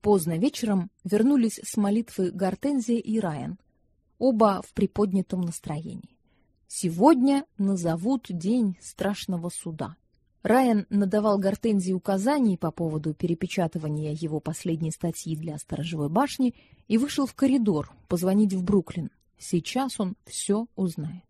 Поздно вечером вернулись с молитвы Гортензия и Райан, оба в приподнятом настроении. Сегодня назовут день страшного суда. Райан надавал Гортензии указаний по поводу перепечатывания его последней статьи для сторожевой башни и вышел в коридор позвонить в Бруклин. Сейчас он все узнает.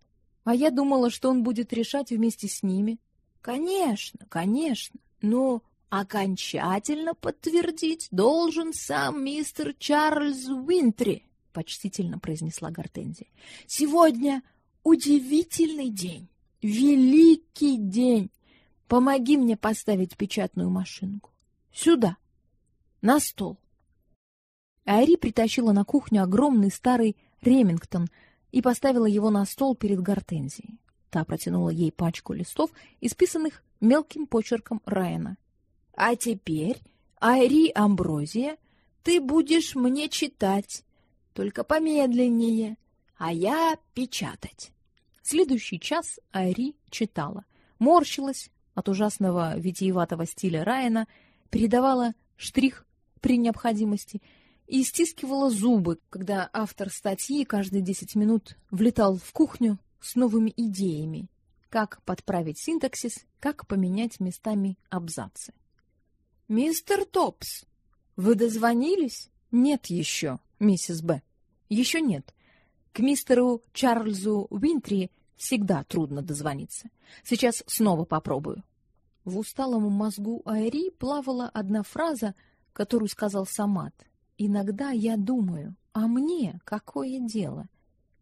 А я думала, что он будет решать вместе с ними. Конечно, конечно. Но окончательно подтвердить должен сам мистер Чарльз Уинтри, почтительно произнесла Гортензия. Сегодня удивительный день, великий день. Помоги мне поставить печатную машинку. Сюда, на стол. Айри притащила на кухню огромный старый Ремингтон и поставила его на стол перед Гортензией. Та протянула ей пачку листов, исписанных мелким почерком Райана. А теперь, Айри Амброзия, ты будешь мне читать, только помедленнее, а я печатать. Следующий час Айри читала, морщилась от ужасного витиеватого стиля Райана, передавала штрих при необходимости и стискивала зубы, когда автор статьи каждые десять минут влетал в кухню с новыми идеями, как подправить синтаксис, как поменять местами абзацы. Мистер Топс, вы дозвонились? Нет еще, миссис Б. Еще нет. К мистеру Чарльзу Уинтри всегда трудно дозвониться. Сейчас снова попробую. В усталом мозгу Айри плавала одна фраза, которую сказал Самат. Иногда я думаю, а мне какое дело?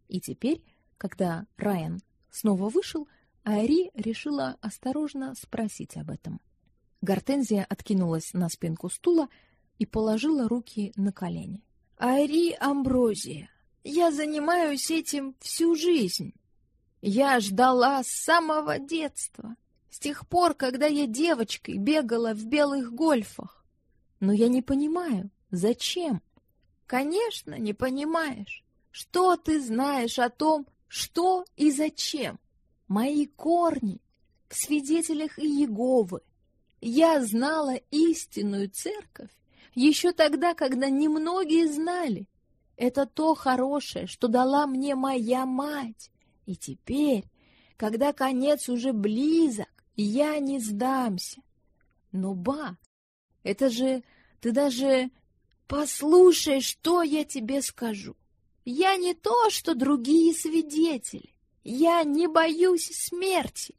И теперь, когда Райан снова вышел, Айри решила осторожно спросить об этом. Гортензия откинулась на спинку стула и положила руки на колени. Ари Амброзия, я занимаюсь этим всю жизнь. Я ждала с самого детства, с тех пор, когда я девочкой бегала в белых гольфах. Но я не понимаю, зачем? Конечно, не понимаешь. Что ты знаешь о том, что и зачем? Мои корни в свидетелях Иеговы, я знала истинную церковь еще тогда, когда немногие знали. Это то хорошее, что дала мне моя мать. И теперь, когда конец уже близок, я не сдамся. Но, ба, это же... Ты даже... Послушай, что я тебе скажу. Я не то, что другие свидетели. Я не боюсь смерти.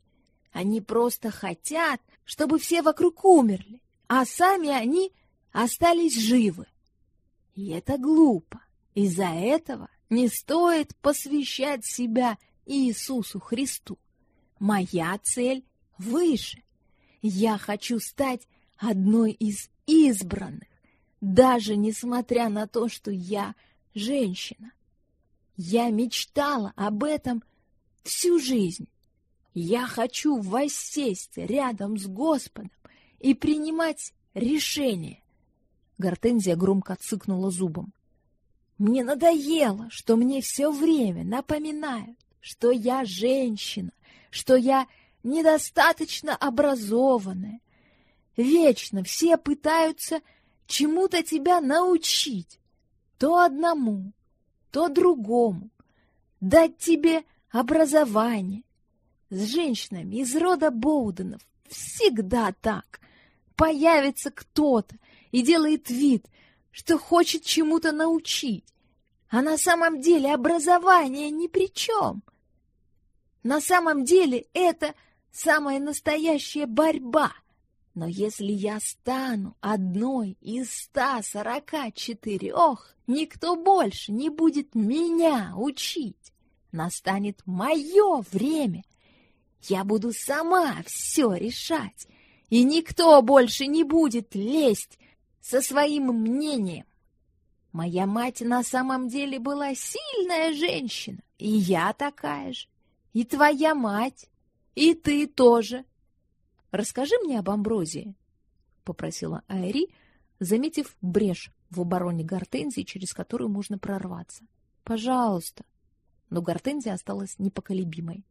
Они просто хотят, чтобы все вокруг умерли, а сами они остались живы. И это глупо. Из-за этого не стоит посвящать себя Иисусу Христу. Моя цель выше. Я хочу стать одной из избранных, даже несмотря на то, что я женщина. Я мечтала об этом всю жизнь. Я хочу воссесть рядом с Господом и принимать решения. Гортензия громко цыкнула зубом. Мне надоело, что мне все время напоминают, что я женщина, что я недостаточно образованная. Вечно все пытаются чему-то тебя научить, то одному, то другому, дать тебе образование, с женщинами из рода Боуденов всегда так. Появится кто-то и делает вид, что хочет чему-то научить, а на самом деле образование ни при чем. На самом деле это самая настоящая борьба. Но если я стану одной из ста сорока четырех, никто больше не будет меня учить. Настанет мое время, я буду сама все решать, и никто больше не будет лезть со своим мнением. Моя мать на самом деле была сильная женщина, и я такая же, и твоя мать, и ты тоже. Расскажи мне об Амброзии, — попросила Айри, заметив брешь в обороне Гортензии, через которую можно прорваться. — Пожалуйста. Но Гортензия осталась непоколебимой.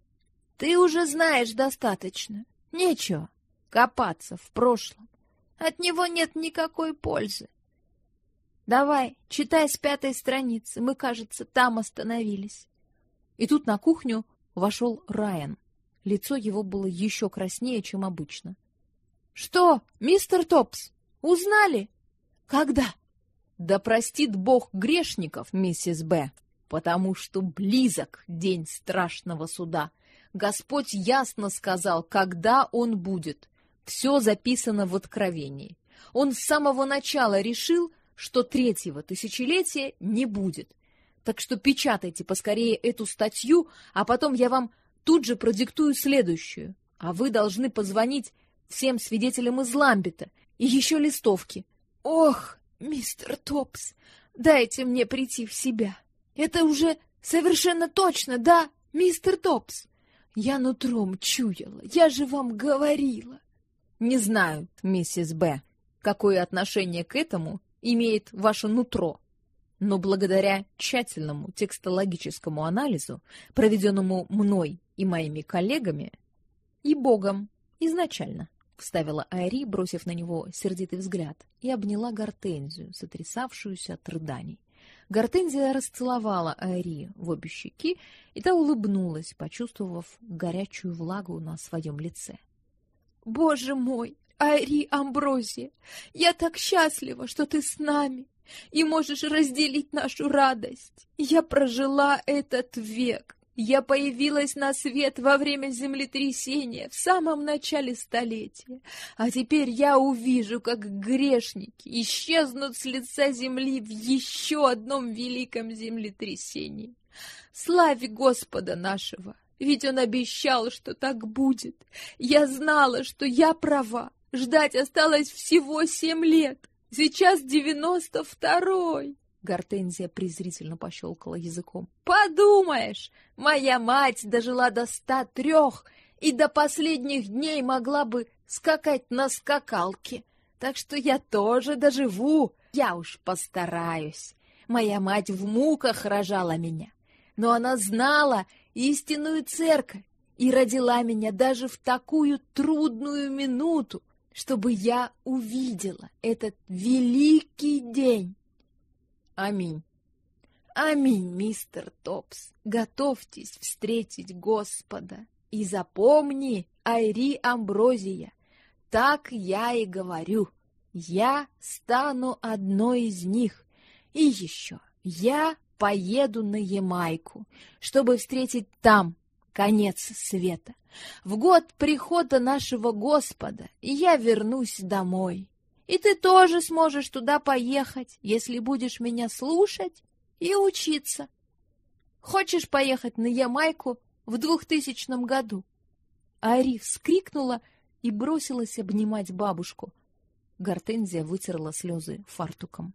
Ты уже знаешь достаточно. Нечего копаться в прошлом. От него нет никакой пользы. Давай, читай с пятой страницы. Мы, кажется, там остановились. И тут на кухню вошел Райан. Лицо его было еще краснее, чем обычно. Что, мистер Топс, узнали? Когда? Да простит Бог грешников, миссис Б, потому что близок день страшного суда. Господь ясно сказал, когда он будет. Все записано в Откровении. Он с самого начала решил, что третьего тысячелетия не будет. Так что печатайте поскорее эту статью, а потом я вам тут же продиктую следующую. А вы должны позвонить всем свидетелям из Ламбета и еще листовки. Ох, мистер Топс, дайте мне прийти в себя. Это уже совершенно точно, да, мистер Топс? Я нутром чуяла, я же вам говорила. Не знаю, миссис Б, какое отношение к этому имеет ваше нутро. Но благодаря тщательному текстологическому анализу, проведенному мной и моими коллегами, и Богом изначально, вставила Айри, бросив на него сердитый взгляд, и обняла Гортензию, сотрясавшуюся от рыданий. Гортензия расцеловала Айри в обе щеки, и та улыбнулась, почувствовав горячую влагу на своем лице. «Боже мой, Айри Амброзия, я так счастлива, что ты с нами и можешь разделить нашу радость. Я прожила этот век, я появилась на свет во время землетрясения в самом начале столетия, а теперь я увижу, как грешники исчезнут с лица земли в еще одном великом землетрясении. Славе Господа нашего! Ведь он обещал, что так будет. Я знала, что я права. Ждать осталось всего семь лет. Сейчас девяносто второй. Гортензия презрительно пощелкала языком. «Подумаешь, моя мать дожила до ста трех и до последних дней могла бы скакать на скакалке. Так что я тоже доживу, я уж постараюсь. Моя мать в муках рожала меня, но она знала истинную церковь и родила меня даже в такую трудную минуту, чтобы я увидела этот великий день. Аминь. Аминь, мистер Топс. Готовьтесь встретить Господа. И запомни, Айри Амброзия, так я и говорю. Я стану одной из них. И еще, я поеду на Ямайку, чтобы встретить там конец света. В год прихода нашего Господа я вернусь домой. И ты тоже сможешь туда поехать, если будешь меня слушать и учиться. Хочешь поехать на Ямайку в двухтысячном году?» Ари вскрикнула и бросилась обнимать бабушку. Гортензия вытерла слезы фартуком.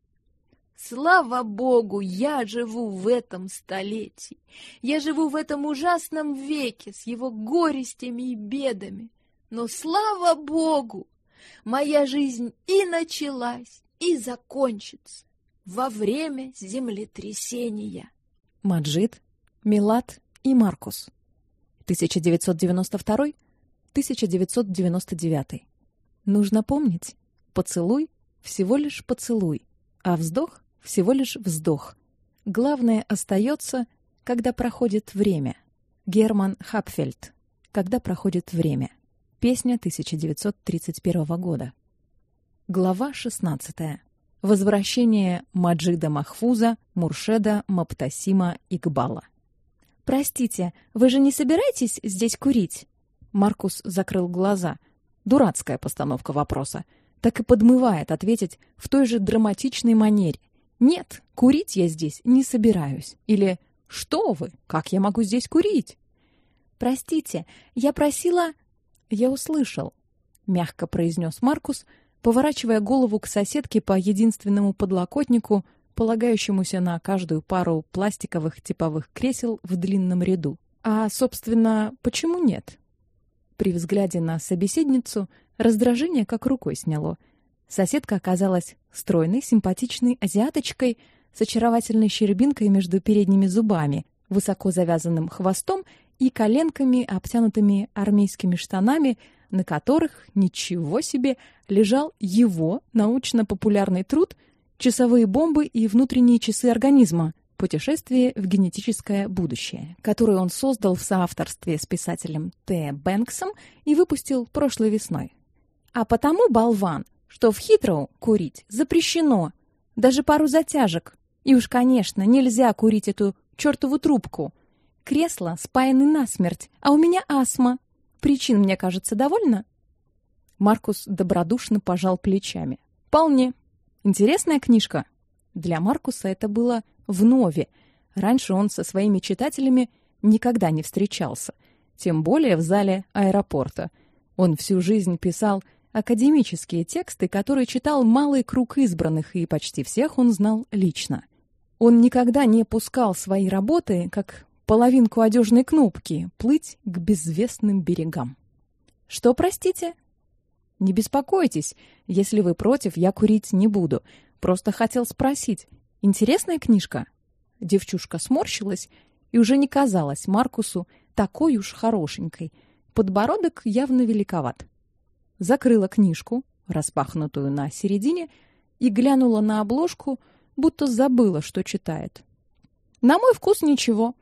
Слава богу, я живу в этом столетии. Я живу в этом ужасном веке с его горестями и бедами. Но слава богу, моя жизнь и началась, и закончится во время землетрясения. Маджид, Милат и Маркус. 1992-1999. Нужно помнить, поцелуй всего лишь поцелуй, а вздох всего лишь вздох. Главное остается, когда проходит время. Герман Хапфельд. Когда проходит время. Песня 1931 года. Глава 16. Возвращение Маджида Махфуза, Муршеда Маптасима Игбала. Простите, вы же не собираетесь здесь курить? Маркус закрыл глаза. Дурацкая постановка вопроса. Так и подмывает ответить в той же драматичной манере. Нет, курить я здесь не собираюсь. Или что вы? Как я могу здесь курить? Простите, я просила я услышал, мягко произнес Маркус, поворачивая голову к соседке по единственному подлокотнику, полагающемуся на каждую пару пластиковых типовых кресел в длинном ряду. А, собственно, почему нет? При взгляде на собеседницу раздражение как рукой сняло. Соседка оказалась стройной, симпатичной азиаточкой с очаровательной щербинкой между передними зубами, высоко завязанным хвостом и коленками, обтянутыми армейскими штанами, на которых, ничего себе, лежал его научно-популярный труд Часовые бомбы и внутренние часы организма. Путешествие в генетическое будущее, которую он создал в соавторстве с писателем Т. Бэнксом и выпустил прошлой весной. А потому болван, что в Хитроу курить запрещено, даже пару затяжек. И уж, конечно, нельзя курить эту чертову трубку. Кресло спаяны насмерть, а у меня астма. Причин, мне кажется, довольно. Маркус добродушно пожал плечами. Вполне. Интересная книжка. Для Маркуса это было вновь. Раньше он со своими читателями никогда не встречался, тем более в зале аэропорта. Он всю жизнь писал академические тексты, которые читал малый круг избранных, и почти всех он знал лично. Он никогда не пускал свои работы, как половинку одежной кнопки, плыть к безвестным берегам. Что, простите? Не беспокойтесь, если вы против, я курить не буду. Просто хотел спросить, интересная книжка? Девчушка сморщилась и уже не казалась Маркусу такой уж хорошенькой. Подбородок явно великоват. Закрыла книжку, распахнутую на середине, и глянула на обложку, будто забыла, что читает. На мой вкус ничего.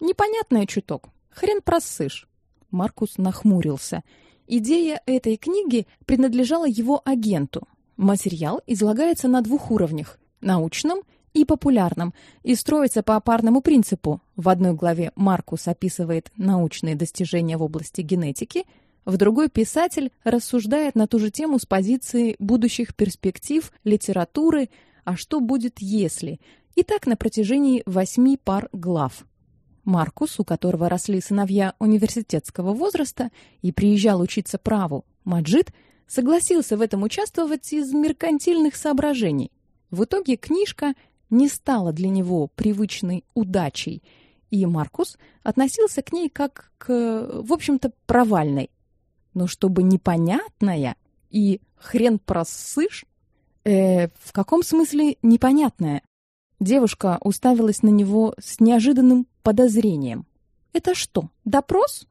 Непонятное чуток. Хрен просышь. Маркус нахмурился. Идея этой книги принадлежала его агенту. Материал излагается на двух уровнях: научном и популярном, и строится по парному принципу. В одной главе Маркус описывает научные достижения в области генетики, в другой писатель рассуждает на ту же тему с позиции будущих перспектив литературы, а что будет если, и так на протяжении восьми пар глав. Маркус, у которого росли сыновья университетского возраста и приезжал учиться праву, Маджид, согласился в этом участвовать из меркантильных соображений. В итоге книжка не стала для него привычной удачей, и Маркус относился к ней как к, в общем-то, провальной. Но чтобы непонятная и хрен просышь, э, в каком смысле непонятная? Девушка уставилась на него с неожиданным подозрением. Это что, допрос?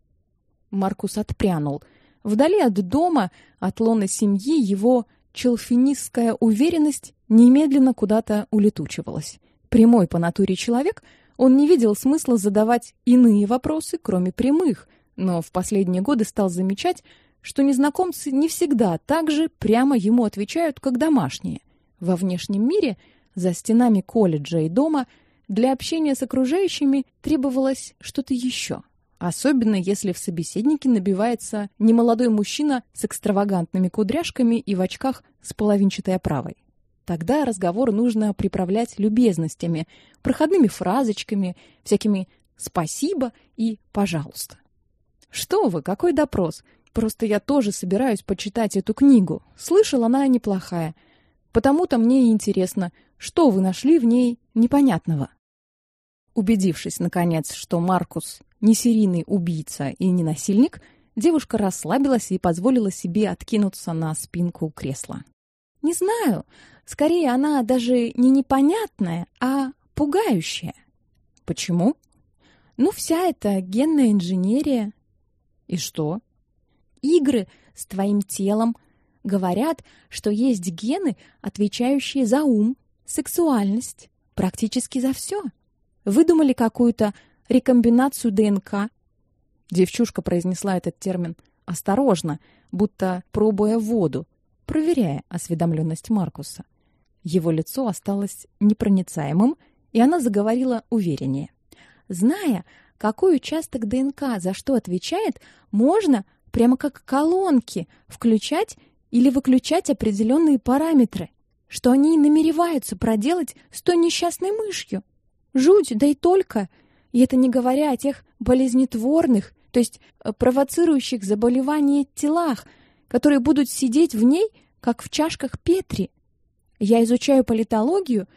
Маркус отпрянул. Вдали от дома, от лона семьи, его челфинистская уверенность немедленно куда-то улетучивалась. Прямой по натуре человек, он не видел смысла задавать иные вопросы, кроме прямых, но в последние годы стал замечать, что незнакомцы не всегда так же прямо ему отвечают, как домашние. Во внешнем мире – за стенами колледжа и дома для общения с окружающими требовалось что-то еще. Особенно если в собеседнике набивается немолодой мужчина с экстравагантными кудряшками и в очках с половинчатой оправой. Тогда разговор нужно приправлять любезностями, проходными фразочками, всякими «спасибо» и «пожалуйста». Что вы, какой допрос? Просто я тоже собираюсь почитать эту книгу. Слышал, она неплохая. Потому-то мне и интересно, что вы нашли в ней непонятного? Убедившись наконец, что Маркус не серийный убийца и не насильник, девушка расслабилась и позволила себе откинуться на спинку кресла. Не знаю, скорее она даже не непонятная, а пугающая. Почему? Ну вся эта генная инженерия. И что? Игры с твоим телом говорят, что есть гены, отвечающие за ум, сексуальность, практически за все. Выдумали какую-то рекомбинацию ДНК. Девчушка произнесла этот термин осторожно, будто пробуя воду, проверяя осведомленность Маркуса. Его лицо осталось непроницаемым, и она заговорила увереннее. Зная, какой участок ДНК за что отвечает, можно прямо как колонки включать или выключать определенные параметры что они намереваются проделать с той несчастной мышью. Жуть, да и только. И это не говоря о тех болезнетворных, то есть э, провоцирующих заболевания телах, которые будут сидеть в ней, как в чашках Петри. Я изучаю политологию,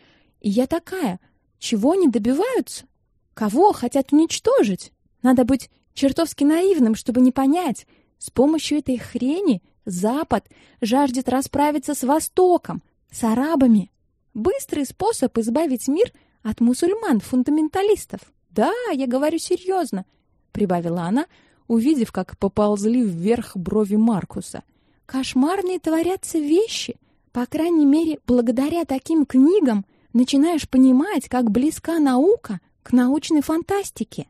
и я такая, чего они добиваются? Кого хотят уничтожить? Надо быть чертовски наивным, чтобы не понять. С помощью этой хрени Запад жаждет расправиться с Востоком, с арабами. Быстрый способ избавить мир от мусульман-фундаменталистов. Да, я говорю серьезно, прибавила она, увидев, как поползли вверх брови Маркуса. Кошмарные творятся вещи. По крайней мере, благодаря таким книгам начинаешь понимать, как близка наука к научной фантастике.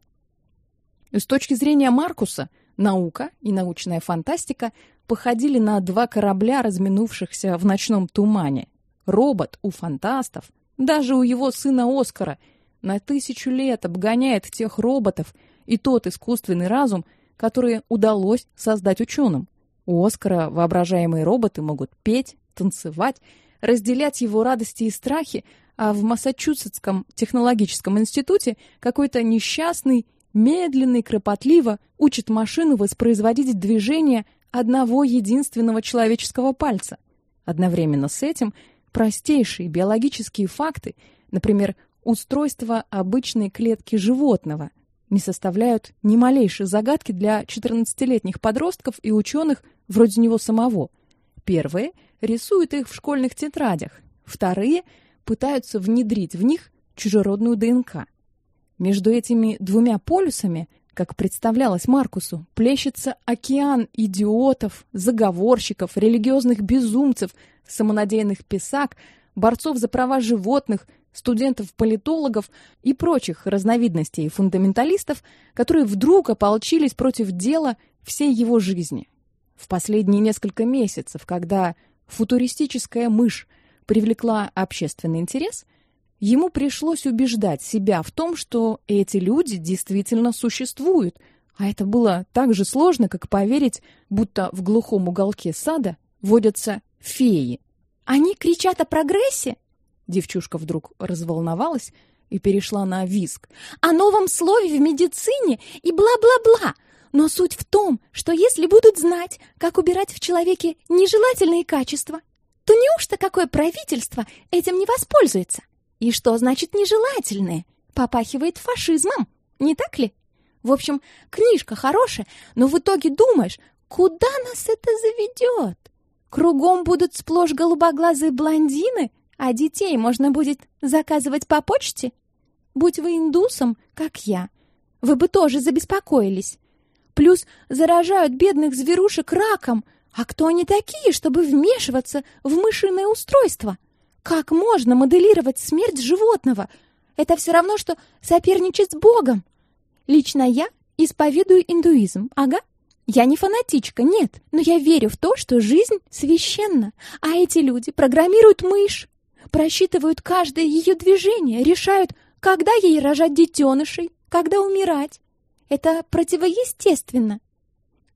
С точки зрения Маркуса, наука и научная фантастика походили на два корабля, разминувшихся в ночном тумане. Робот у фантастов, даже у его сына Оскара, на тысячу лет обгоняет тех роботов и тот искусственный разум, который удалось создать ученым. У Оскара воображаемые роботы могут петь, танцевать, разделять его радости и страхи, а в Массачусетском технологическом институте какой-то несчастный, медленный, кропотливо учит машину воспроизводить движения одного единственного человеческого пальца. Одновременно с этим простейшие биологические факты, например, устройство обычной клетки животного, не составляют ни малейшей загадки для 14-летних подростков и ученых вроде него самого. Первые рисуют их в школьных тетрадях, вторые пытаются внедрить в них чужеродную ДНК. Между этими двумя полюсами, как представлялось Маркусу, плещется океан идиотов, заговорщиков, религиозных безумцев, самонадеянных писак, борцов за права животных, студентов-политологов и прочих разновидностей фундаменталистов, которые вдруг ополчились против дела всей его жизни. В последние несколько месяцев, когда футуристическая мышь привлекла общественный интерес, ему пришлось убеждать себя в том, что эти люди действительно существуют, а это было так же сложно, как поверить, будто в глухом уголке сада водятся феи. Они кричат о прогрессе? Девчушка вдруг разволновалась и перешла на визг. О новом слове в медицине и бла-бла-бла. Но суть в том, что если будут знать, как убирать в человеке нежелательные качества, то неужто какое правительство этим не воспользуется? И что значит нежелательные? Попахивает фашизмом, не так ли? В общем, книжка хорошая, но в итоге думаешь, куда нас это заведет? Кругом будут сплошь голубоглазые блондины, а детей можно будет заказывать по почте? Будь вы индусом, как я, вы бы тоже забеспокоились. Плюс заражают бедных зверушек раком. А кто они такие, чтобы вмешиваться в мышиное устройство? Как можно моделировать смерть животного? Это все равно, что соперничать с Богом. Лично я исповедую индуизм, ага. Я не фанатичка, нет, но я верю в то, что жизнь священна, а эти люди программируют мышь, просчитывают каждое ее движение, решают, когда ей рожать детенышей, когда умирать. Это противоестественно.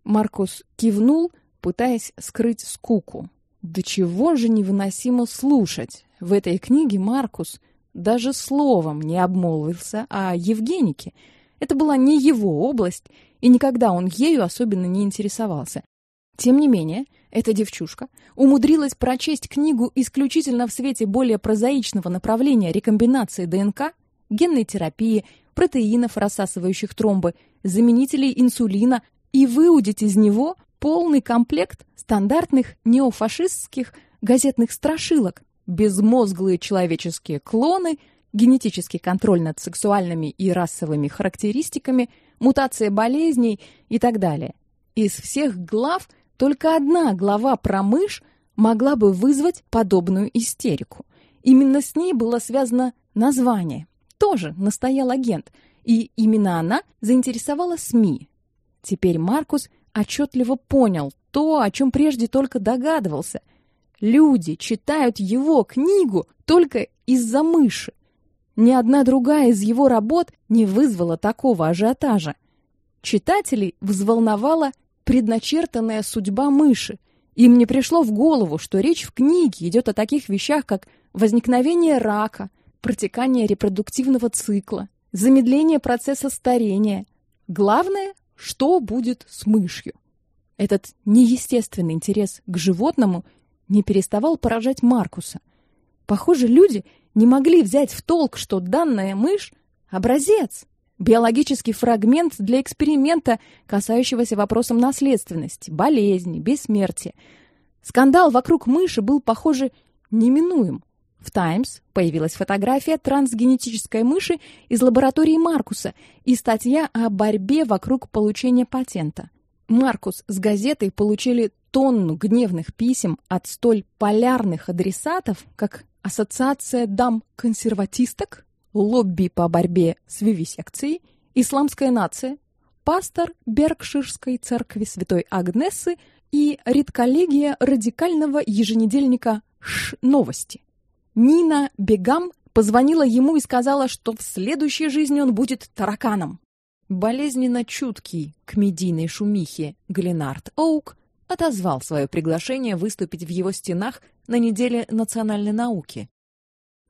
Маркус кивнул, пытаясь скрыть скуку. До чего же невыносимо слушать. В этой книге Маркус даже словом не обмолвился о Евгенике. Это была не его область, и никогда он ею особенно не интересовался. Тем не менее, эта девчушка умудрилась прочесть книгу исключительно в свете более прозаичного направления рекомбинации ДНК, генной терапии протеинов, рассасывающих тромбы, заменителей инсулина и выудить из него полный комплект стандартных неофашистских газетных страшилок, безмозглые человеческие клоны, генетический контроль над сексуальными и расовыми характеристиками, мутация болезней и так далее. Из всех глав только одна глава про мышь могла бы вызвать подобную истерику. Именно с ней было связано название тоже настоял агент, и именно она заинтересовала СМИ. Теперь Маркус отчетливо понял то, о чем прежде только догадывался. Люди читают его книгу только из-за мыши. Ни одна другая из его работ не вызвала такого ажиотажа. Читателей взволновала предначертанная судьба мыши. Им не пришло в голову, что речь в книге идет о таких вещах, как возникновение рака – протекание репродуктивного цикла, замедление процесса старения. Главное, что будет с мышью. Этот неестественный интерес к животному не переставал поражать Маркуса. Похоже, люди не могли взять в толк, что данная мышь образец, биологический фрагмент для эксперимента, касающегося вопросов наследственности, болезни, бессмертия. Скандал вокруг мыши был, похоже, неминуем. В Times появилась фотография трансгенетической мыши из лаборатории Маркуса и статья о борьбе вокруг получения патента. Маркус с газетой получили тонну гневных писем от столь полярных адресатов, как Ассоциация дам-консерватисток, лобби по борьбе с вивисекцией, Исламская нация, пастор Беркширской церкви Святой Агнесы и редколлегия радикального еженедельника Ш Новости. Нина Бегам позвонила ему и сказала, что в следующей жизни он будет тараканом. Болезненно чуткий к медийной шумихе Гленард Оук отозвал свое приглашение выступить в его стенах на неделе национальной науки.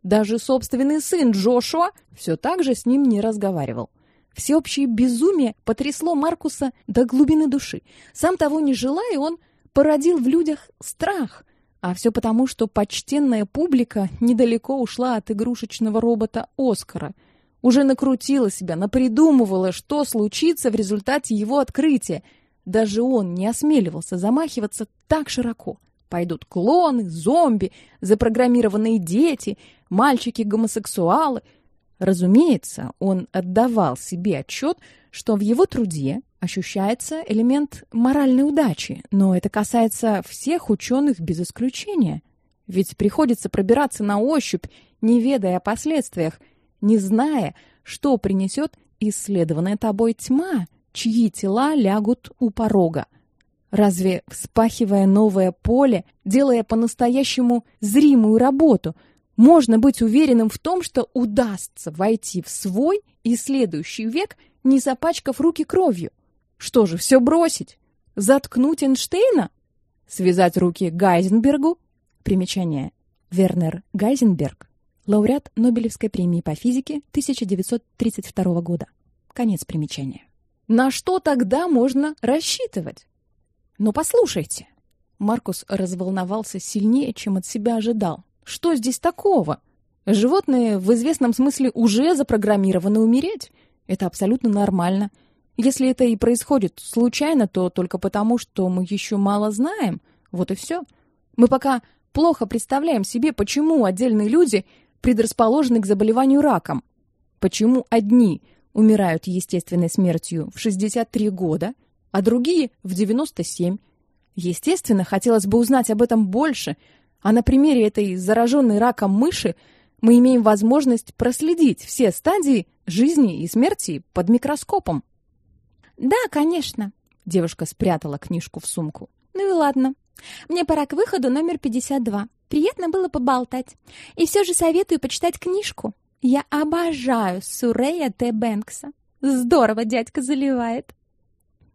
Даже собственный сын Джошуа все так же с ним не разговаривал. Всеобщее безумие потрясло Маркуса до глубины души. Сам того не желая, он породил в людях страх. А все потому, что почтенная публика недалеко ушла от игрушечного робота Оскара. Уже накрутила себя, напридумывала, что случится в результате его открытия. Даже он не осмеливался замахиваться так широко. Пойдут клоны, зомби, запрограммированные дети, мальчики-гомосексуалы — Разумеется, он отдавал себе отчет, что в его труде ощущается элемент моральной удачи, но это касается всех ученых без исключения. Ведь приходится пробираться на ощупь, не ведая о последствиях, не зная, что принесет исследованная тобой тьма, чьи тела лягут у порога. Разве вспахивая новое поле, делая по-настоящему зримую работу – можно быть уверенным в том, что удастся войти в свой и следующий век, не запачкав руки кровью. Что же, все бросить? Заткнуть Эйнштейна? Связать руки Гайзенбергу? Примечание. Вернер Гайзенберг, лауреат Нобелевской премии по физике 1932 года. Конец примечания. На что тогда можно рассчитывать? Но послушайте. Маркус разволновался сильнее, чем от себя ожидал. Что здесь такого? Животные в известном смысле уже запрограммированы умереть. Это абсолютно нормально. Если это и происходит случайно, то только потому, что мы еще мало знаем. Вот и все. Мы пока плохо представляем себе, почему отдельные люди предрасположены к заболеванию раком. Почему одни умирают естественной смертью в 63 года, а другие в 97. Естественно, хотелось бы узнать об этом больше, а на примере этой зараженной раком мыши мы имеем возможность проследить все стадии жизни и смерти под микроскопом. Да, конечно. Девушка спрятала книжку в сумку. Ну и ладно. Мне пора к выходу номер 52. Приятно было поболтать. И все же советую почитать книжку. Я обожаю Сурея Т. Бэнкса. Здорово дядька заливает.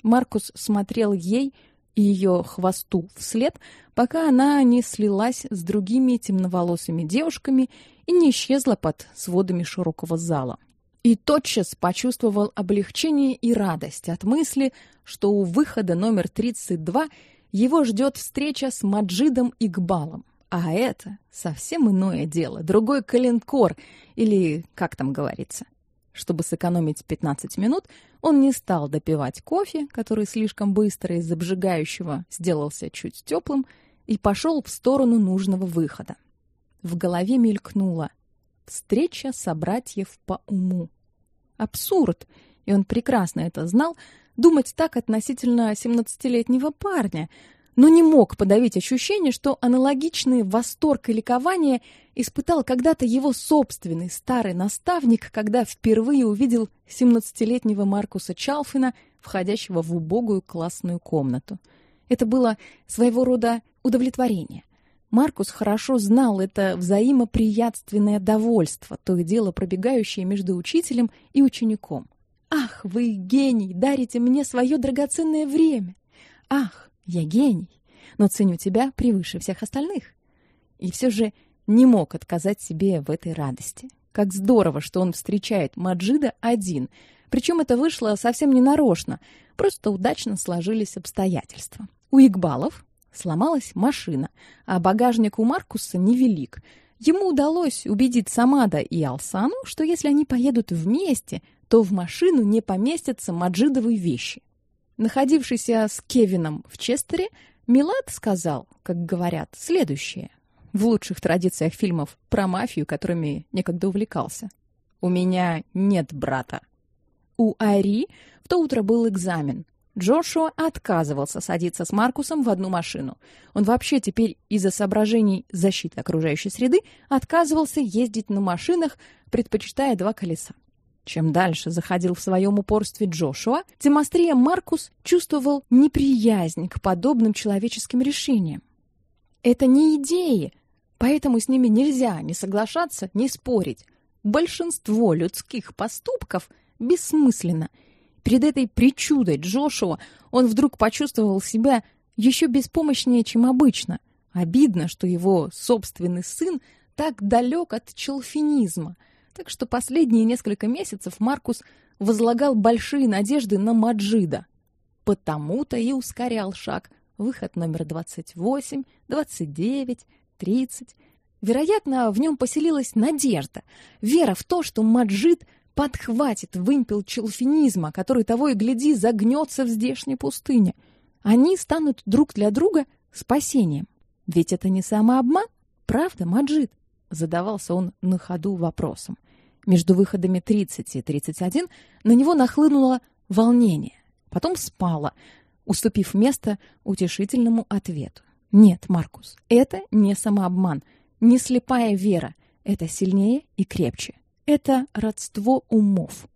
Маркус смотрел ей и ее хвосту вслед, пока она не слилась с другими темноволосыми девушками и не исчезла под сводами широкого зала. И тотчас почувствовал облегчение и радость от мысли, что у выхода номер 32 его ждет встреча с Маджидом Игбалом. А это совсем иное дело, другой коленкор, или как там говорится. Чтобы сэкономить 15 минут, он не стал допивать кофе, который слишком быстро из обжигающего сделался чуть теплым, и пошел в сторону нужного выхода. В голове мелькнуло встреча собратьев по уму. Абсурд, и он прекрасно это знал, думать так относительно семнадцатилетнего парня, но не мог подавить ощущение, что аналогичный восторг и ликование испытал когда-то его собственный старый наставник, когда впервые увидел семнадцатилетнего Маркуса Чалфина, входящего в убогую классную комнату. Это было своего рода удовлетворение. Маркус хорошо знал это взаимоприятственное довольство, то и дело пробегающее между учителем и учеником. Ах, вы гений, дарите мне свое драгоценное время. Ах, я гений, но ценю тебя превыше всех остальных. И все же не мог отказать себе в этой радости. Как здорово, что он встречает Маджида один. Причем это вышло совсем не нарочно, просто удачно сложились обстоятельства. У Игбалов сломалась машина, а багажник у Маркуса невелик. Ему удалось убедить Самада и Алсану, что если они поедут вместе, то в машину не поместятся маджидовые вещи. Находившийся с Кевином в Честере, Милад сказал, как говорят, следующее. В лучших традициях фильмов про мафию, которыми некогда увлекался. «У меня нет брата». У Ари в то утро был экзамен. Джошуа отказывался садиться с Маркусом в одну машину. Он вообще теперь из-за соображений защиты окружающей среды отказывался ездить на машинах, предпочитая два колеса. Чем дальше заходил в своем упорстве Джошуа, тем острее Маркус чувствовал неприязнь к подобным человеческим решениям. Это не идеи, поэтому с ними нельзя ни соглашаться, ни спорить. Большинство людских поступков бессмысленно – Перед этой причудой Джошуа он вдруг почувствовал себя еще беспомощнее, чем обычно. Обидно, что его собственный сын так далек от челфинизма. Так что последние несколько месяцев Маркус возлагал большие надежды на Маджида. Потому-то и ускорял шаг. Выход номер 28, 29, 30. Вероятно, в нем поселилась надежда, вера в то, что Маджид подхватит вымпел челфинизма, который того и гляди загнется в здешней пустыне. Они станут друг для друга спасением. Ведь это не самообман, правда, Маджид? Задавался он на ходу вопросом. Между выходами 30 и 31 на него нахлынуло волнение, потом спало, уступив место утешительному ответу. Нет, Маркус, это не самообман, не слепая вера, это сильнее и крепче. Это родство умов.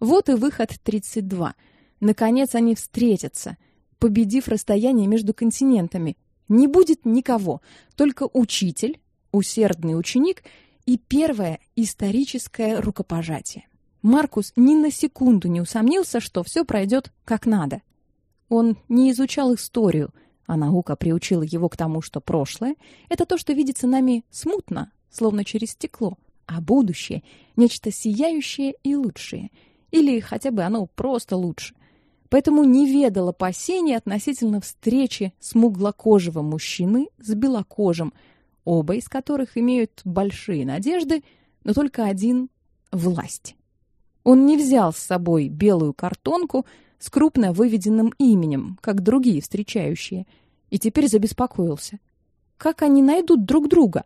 Вот и выход 32. Наконец они встретятся, победив расстояние между континентами. Не будет никого, только учитель, усердный ученик и первое историческое рукопожатие. Маркус ни на секунду не усомнился, что все пройдет как надо. Он не изучал историю, а наука приучила его к тому, что прошлое это то, что видится нами смутно, словно через стекло а будущее — нечто сияющее и лучшее. Или хотя бы оно просто лучше. Поэтому не ведал опасений относительно встречи смуглокожего мужчины с белокожим, оба из которых имеют большие надежды, но только один — власть. Он не взял с собой белую картонку с крупно выведенным именем, как другие встречающие, и теперь забеспокоился. Как они найдут друг друга?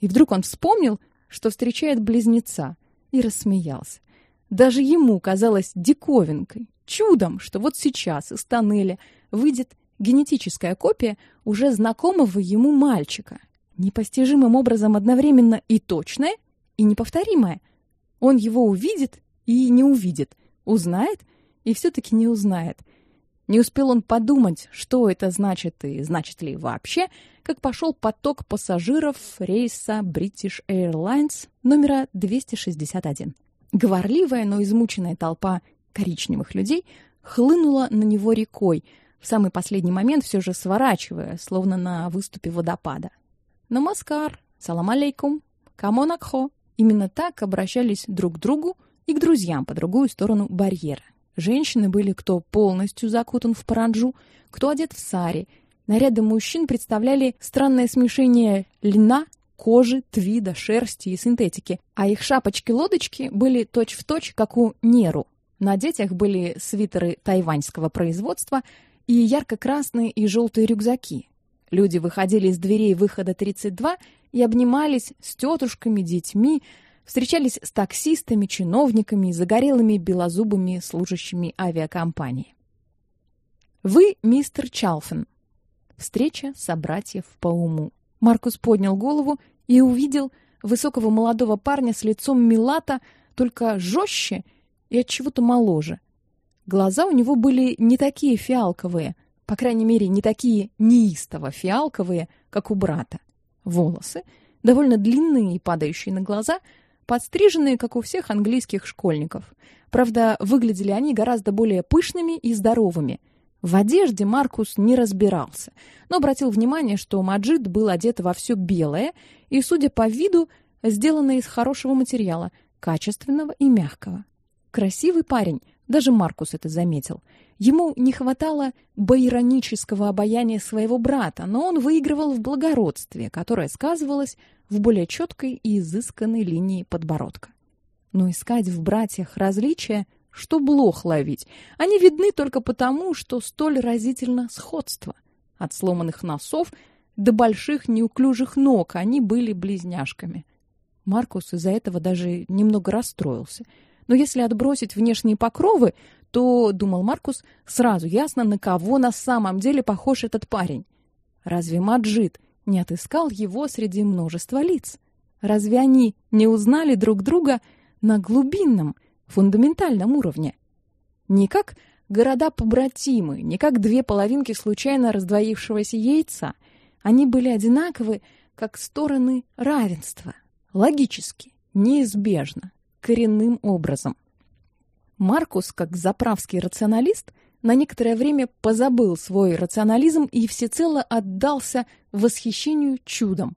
И вдруг он вспомнил, что встречает близнеца, и рассмеялся. Даже ему казалось диковинкой, чудом, что вот сейчас из тоннеля выйдет генетическая копия уже знакомого ему мальчика, непостижимым образом одновременно и точная, и неповторимая. Он его увидит и не увидит, узнает и все таки не узнает — не успел он подумать, что это значит и значит ли вообще, как пошел поток пассажиров рейса British Airlines номера 261. Говорливая, но измученная толпа коричневых людей хлынула на него рекой, в самый последний момент все же сворачивая, словно на выступе водопада. «Намаскар! Салам алейкум! Камонакхо!» Именно так обращались друг к другу и к друзьям по другую сторону барьера. Женщины были кто полностью закутан в паранджу, кто одет в сари. Наряды мужчин представляли странное смешение льна, кожи, твида, шерсти и синтетики, а их шапочки-лодочки были точь-в-точь, точь, как у Неру. На детях были свитеры тайваньского производства и ярко-красные и желтые рюкзаки. Люди выходили из дверей выхода 32 и обнимались с тетушками, детьми, встречались с таксистами, чиновниками и загорелыми белозубыми служащими авиакомпании. Вы мистер Чалфен. Встреча собратьев по уму. Маркус поднял голову и увидел высокого молодого парня с лицом милата, только жестче и от чего-то моложе. Глаза у него были не такие фиалковые, по крайней мере, не такие неистово фиалковые, как у брата. Волосы, довольно длинные и падающие на глаза, подстриженные, как у всех английских школьников. Правда, выглядели они гораздо более пышными и здоровыми. В одежде Маркус не разбирался, но обратил внимание, что Маджид был одет во все белое и, судя по виду, сделано из хорошего материала, качественного и мягкого. Красивый парень, даже Маркус это заметил. Ему не хватало байронического обаяния своего брата, но он выигрывал в благородстве, которое сказывалось в более четкой и изысканной линии подбородка. Но искать в братьях различия, что блох ловить, они видны только потому, что столь разительно сходство. От сломанных носов до больших неуклюжих ног они были близняшками. Маркус из-за этого даже немного расстроился. Но если отбросить внешние покровы, то, думал Маркус, сразу ясно, на кого на самом деле похож этот парень. Разве Маджид не отыскал его среди множества лиц? Разве они не узнали друг друга на глубинном, фундаментальном уровне? Не как города-побратимы, не как две половинки случайно раздвоившегося яйца. Они были одинаковы, как стороны равенства. Логически, неизбежно, коренным образом. Маркус, как заправский рационалист, на некоторое время позабыл свой рационализм и всецело отдался восхищению чудом.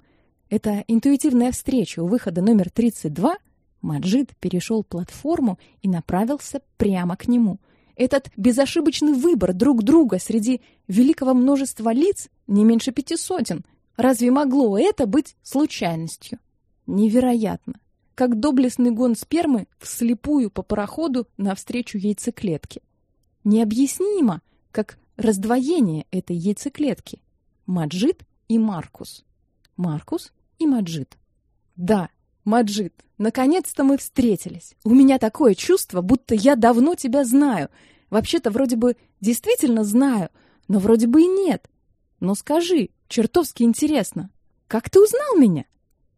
Это интуитивная встреча у выхода номер 32 Маджид перешел платформу и направился прямо к нему. Этот безошибочный выбор друг друга среди великого множества лиц, не меньше пяти сотен, разве могло это быть случайностью? Невероятно как доблестный гон спермы вслепую по пароходу навстречу яйцеклетке. Необъяснимо, как раздвоение этой яйцеклетки. Маджид и Маркус. Маркус и Маджид. Да, Маджид, наконец-то мы встретились. У меня такое чувство, будто я давно тебя знаю. Вообще-то вроде бы действительно знаю, но вроде бы и нет. Но скажи, чертовски интересно, как ты узнал меня?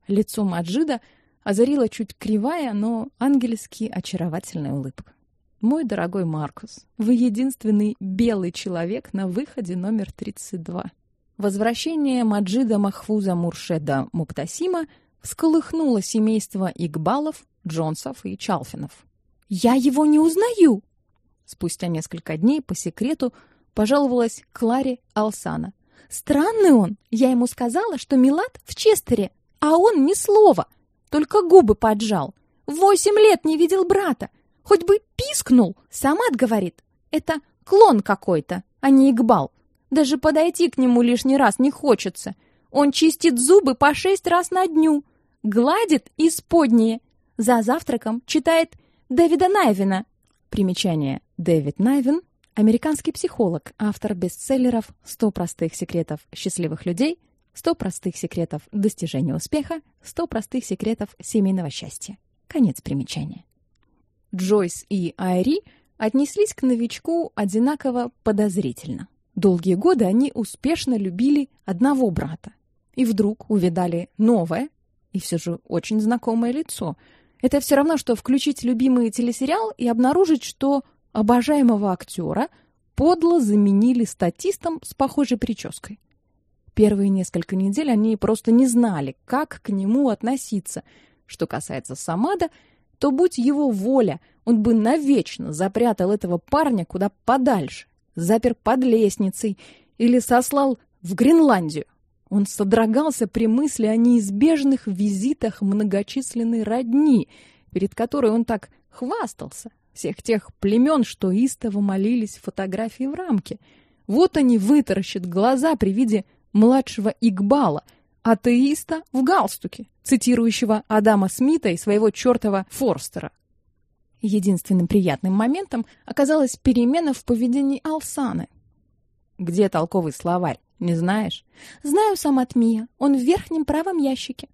Лицо Маджида озарила чуть кривая, но ангельски очаровательная улыбка. Мой дорогой Маркус, вы единственный белый человек на выходе номер 32. Возвращение Маджида Махфуза Муршеда Муптасима всколыхнуло семейство Игбалов, Джонсов и Чалфинов. «Я его не узнаю!» Спустя несколько дней по секрету пожаловалась Кларе Алсана. «Странный он! Я ему сказала, что Милад в Честере, а он ни слова!» Только губы поджал. Восемь лет не видел брата. Хоть бы пискнул. Самат говорит, это клон какой-то, а не Игбал. Даже подойти к нему лишний раз не хочется. Он чистит зубы по шесть раз на дню. Гладит исподние. За завтраком читает Дэвида Найвина. Примечание. Дэвид Найвин – американский психолог, автор бестселлеров «100 простых секретов счастливых людей», Сто простых секретов достижения успеха, сто простых секретов семейного счастья. Конец примечания. Джойс и Айри отнеслись к новичку одинаково подозрительно. Долгие годы они успешно любили одного брата. И вдруг увидали новое и все же очень знакомое лицо. Это все равно, что включить любимый телесериал и обнаружить, что обожаемого актера подло заменили статистом с похожей прической. Первые несколько недель они просто не знали, как к нему относиться. Что касается Самада, то будь его воля, он бы навечно запрятал этого парня куда подальше, запер под лестницей или сослал в Гренландию. Он содрогался при мысли о неизбежных визитах многочисленной родни, перед которой он так хвастался, всех тех племен, что истово молились фотографии в рамке. Вот они вытаращат глаза при виде младшего Игбала, атеиста в галстуке, цитирующего Адама Смита и своего чертова Форстера. Единственным приятным моментом оказалась перемена в поведении Алсаны. «Где толковый словарь? Не знаешь?» «Знаю сам от Мия. Он в верхнем правом ящике».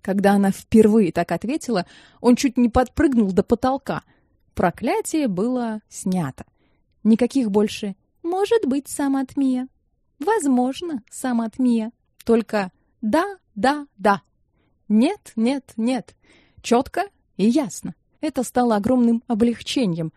Когда она впервые так ответила, он чуть не подпрыгнул до потолка. Проклятие было снято. Никаких больше «может быть сам от Мия». Возможно, сам от Мия. Только да, да, да. Нет, нет, нет. Четко и ясно. Это стало огромным облегчением,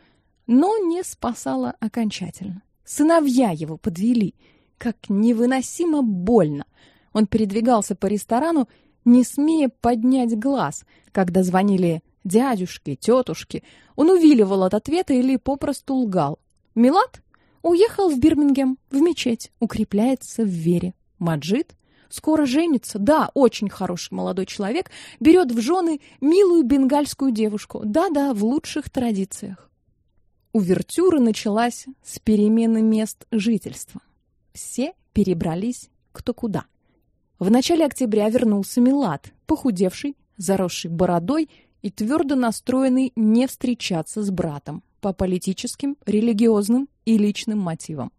но не спасало окончательно. Сыновья его подвели. Как невыносимо больно. Он передвигался по ресторану, не смея поднять глаз, когда звонили дядюшки, тетушки. Он увиливал от ответа или попросту лгал. Милат Уехал в Бирмингем, в мечеть, укрепляется в вере. Маджид скоро женится. Да, очень хороший молодой человек, берет в жены милую бенгальскую девушку. Да-да, в лучших традициях. Увертюра началась с перемены мест жительства. Все перебрались кто куда. В начале октября вернулся Милад, похудевший, заросший бородой и твердо настроенный не встречаться с братом по политическим, религиозным и личным мотивам.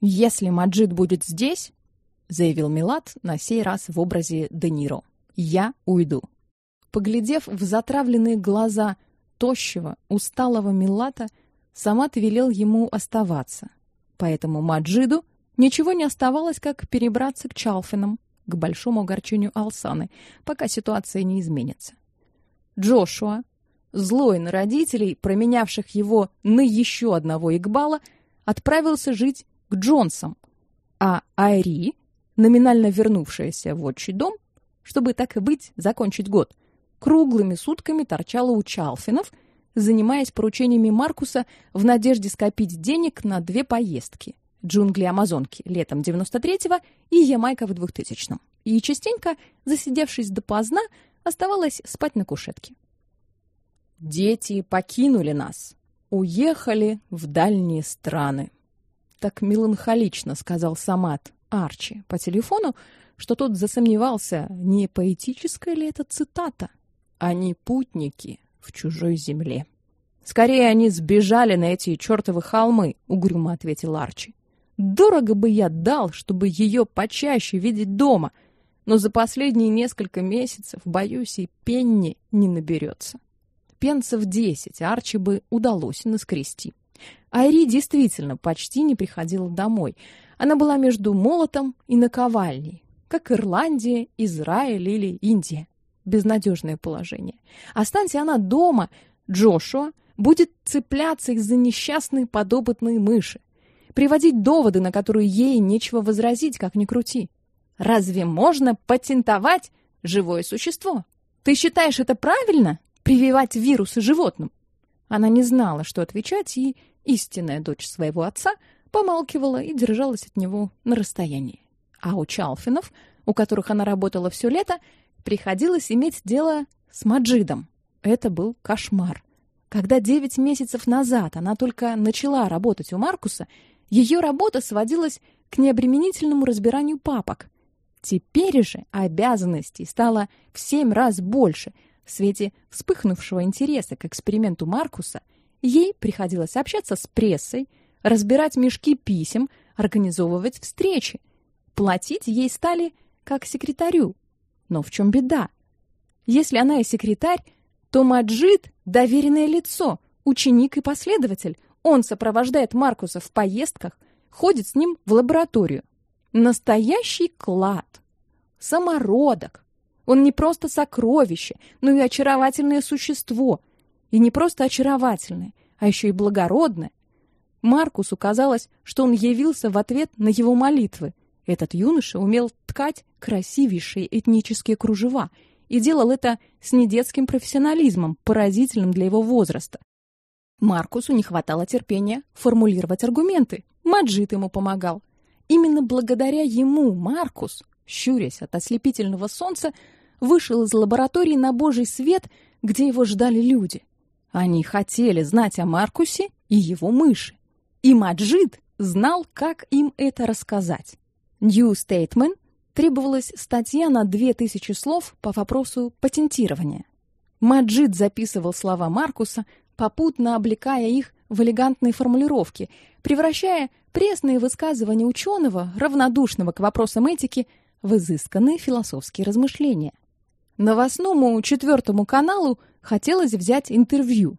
«Если Маджид будет здесь», — заявил Милат на сей раз в образе Де Ниро, — «я уйду». Поглядев в затравленные глаза тощего, усталого Милата, Самат велел ему оставаться. Поэтому Маджиду ничего не оставалось, как перебраться к Чалфинам, к большому огорчению Алсаны, пока ситуация не изменится. Джошуа, злой на родителей, променявших его на еще одного Игбала, отправился жить к Джонсам, а Айри, номинально вернувшаяся в отчий дом, чтобы так и быть закончить год, круглыми сутками торчала у Чалфинов, занимаясь поручениями Маркуса в надежде скопить денег на две поездки: джунгли Амазонки летом 93-го и Ямайка в 2000-м. И частенько, засидевшись допоздна, оставалась спать на кушетке. Дети покинули нас, уехали в дальние страны. Так меланхолично сказал Самат Арчи по телефону, что тот засомневался, не поэтическая ли это цитата. Они путники в чужой земле. Скорее они сбежали на эти чёртовы холмы, угрюмо ответил Арчи. Дорого бы я дал, чтобы ее почаще видеть дома, но за последние несколько месяцев, боюсь, и пенни не наберется. Пенсов десять Арчи бы удалось наскрести. Айри действительно почти не приходила домой. Она была между молотом и наковальней, как Ирландия, Израиль или Индия. Безнадежное положение. Останься она дома, Джошуа будет цепляться из-за несчастной подопытной мыши приводить доводы, на которые ей нечего возразить, как ни крути. Разве можно патентовать живое существо? Ты считаешь это правильно? Прививать вирусы животным? Она не знала, что отвечать, и истинная дочь своего отца помалкивала и держалась от него на расстоянии. А у Чалфинов, у которых она работала все лето, приходилось иметь дело с Маджидом. Это был кошмар. Когда девять месяцев назад она только начала работать у Маркуса, ее работа сводилась к необременительному разбиранию папок. Теперь же обязанностей стало в семь раз больше. В свете вспыхнувшего интереса к эксперименту Маркуса ей приходилось общаться с прессой, разбирать мешки писем, организовывать встречи. Платить ей стали как секретарю. Но в чем беда? Если она и секретарь, то Маджид — доверенное лицо, ученик и последователь, он сопровождает Маркуса в поездках, ходит с ним в лабораторию. Настоящий клад. Самородок. Он не просто сокровище, но и очаровательное существо. И не просто очаровательное, а еще и благородное. Маркусу казалось, что он явился в ответ на его молитвы. Этот юноша умел ткать красивейшие этнические кружева и делал это с недетским профессионализмом, поразительным для его возраста. Маркусу не хватало терпения формулировать аргументы. Маджид ему помогал. Именно благодаря ему Маркус, щурясь от ослепительного солнца, вышел из лаборатории на божий свет, где его ждали люди. Они хотели знать о Маркусе и его мыши. И Маджид знал, как им это рассказать. New Statement требовалась статья на 2000 слов по вопросу патентирования. Маджид записывал слова Маркуса, попутно облекая их в элегантные формулировки, превращая пресные высказывания ученого, равнодушного к вопросам этики, в изысканные философские размышления. Новостному четвертому каналу хотелось взять интервью.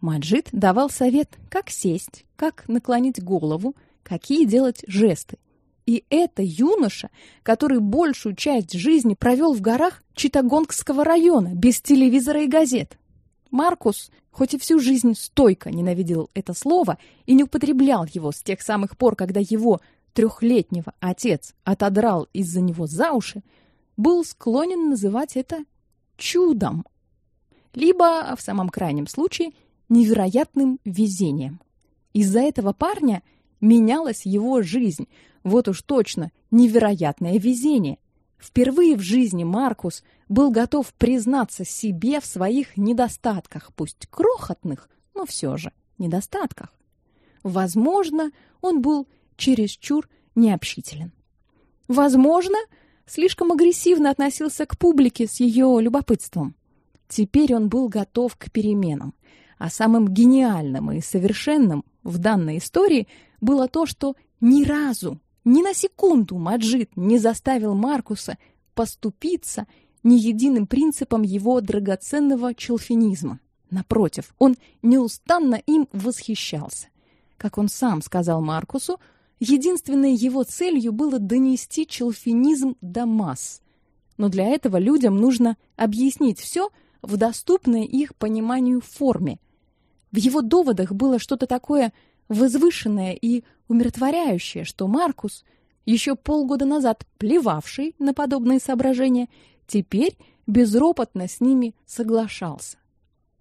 Маджид давал совет, как сесть, как наклонить голову, какие делать жесты. И это юноша, который большую часть жизни провел в горах Читагонгского района, без телевизора и газет. Маркус, хоть и всю жизнь стойко ненавидел это слово и не употреблял его с тех самых пор, когда его трехлетнего отец отодрал из-за него за уши, был склонен называть это чудом, либо, в самом крайнем случае, невероятным везением. Из-за этого парня менялась его жизнь. Вот уж точно, невероятное везение. Впервые в жизни Маркус был готов признаться себе в своих недостатках, пусть крохотных, но все же недостатках. Возможно, он был чересчур необщителен. Возможно, слишком агрессивно относился к публике с ее любопытством. Теперь он был готов к переменам. А самым гениальным и совершенным в данной истории было то, что ни разу ни на секунду Маджид не заставил Маркуса поступиться ни единым принципом его драгоценного челфинизма. Напротив, он неустанно им восхищался. Как он сам сказал Маркусу, единственной его целью было донести челфинизм до масс. Но для этого людям нужно объяснить все в доступной их пониманию форме. В его доводах было что-то такое возвышенное и умиротворяющее, что Маркус, еще полгода назад плевавший на подобные соображения, теперь безропотно с ними соглашался.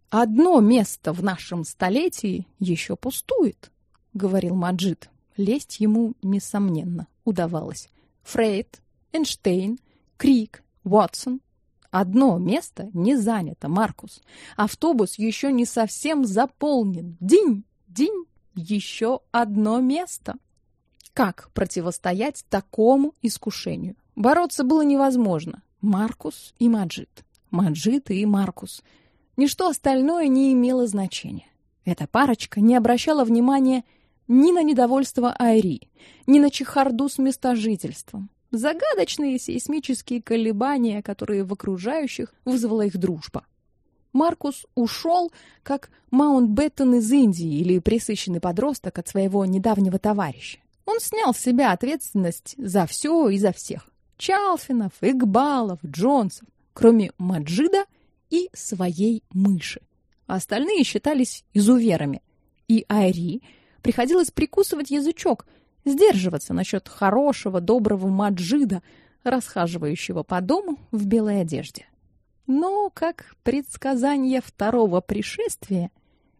Одно место в нашем столетии еще пустует, говорил Маджид. Лезть ему несомненно удавалось. Фрейд, Эйнштейн, Крик, Ватсон. Одно место не занято, Маркус. Автобус еще не совсем заполнен. День, день, еще одно место. Как противостоять такому искушению? Бороться было невозможно. Маркус и Маджид. Маджид и Маркус. Ничто остальное не имело значения. Эта парочка не обращала внимания ни на недовольство Айри, ни на чехарду с местожительством. Загадочные сейсмические колебания, которые в окружающих вызвала их дружба. Маркус ушел, как Маунтбеттен из Индии или пресыщенный подросток от своего недавнего товарища. Он снял с себя ответственность за все и за всех. Чалфинов, Игбалов, Джонсов, кроме Маджида и своей мыши. Остальные считались изуверами. И Айри приходилось прикусывать язычок, сдерживаться насчет хорошего, доброго Маджида, расхаживающего по дому в белой одежде. Но, как предсказание второго пришествия,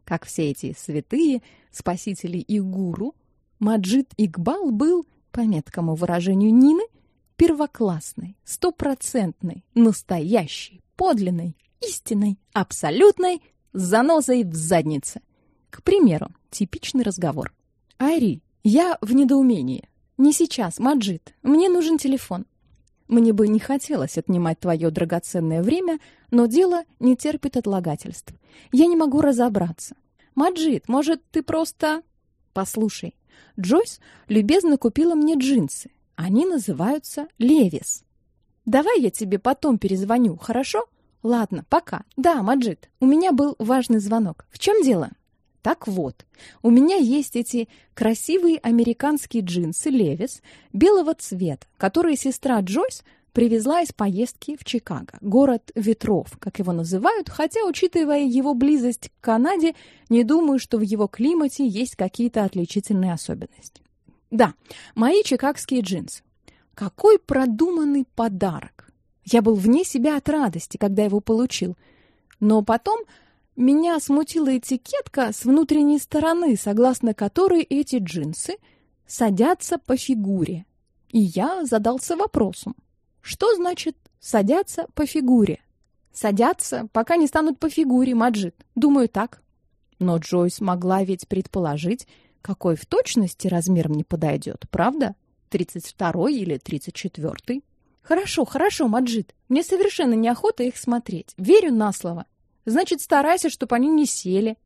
как все эти святые, спасители и гуру, Маджид Игбал был, по меткому выражению Нины, первоклассной, стопроцентной, настоящей, подлинной, истинной, абсолютной занозой в заднице. К примеру, типичный разговор. «Айри, я в недоумении. Не сейчас, Маджид. Мне нужен телефон. Мне бы не хотелось отнимать твое драгоценное время, но дело не терпит отлагательств. Я не могу разобраться. Маджид, может, ты просто... Послушай, Джойс любезно купила мне джинсы. Они называются Левис. Давай я тебе потом перезвоню, хорошо? Ладно, пока. Да, Маджид, у меня был важный звонок. В чем дело? Так вот, у меня есть эти красивые американские джинсы Levi's белого цвета, которые сестра Джойс привезла из поездки в Чикаго, город ветров, как его называют, хотя, учитывая его близость к Канаде, не думаю, что в его климате есть какие-то отличительные особенности. Да, мои чикагские джинсы. Какой продуманный подарок! Я был вне себя от радости, когда его получил. Но потом меня смутила этикетка с внутренней стороны, согласно которой эти джинсы садятся по фигуре. И я задался вопросом: что значит садятся по фигуре? Садятся, пока не станут по фигуре, Маджид. Думаю так. Но Джойс могла ведь предположить, какой в точности размер мне подойдет, правда? 32 или 34? Хорошо, хорошо, Маджид. Мне совершенно неохота их смотреть. Верю на слово. Значит, старайся, чтобы они не сели.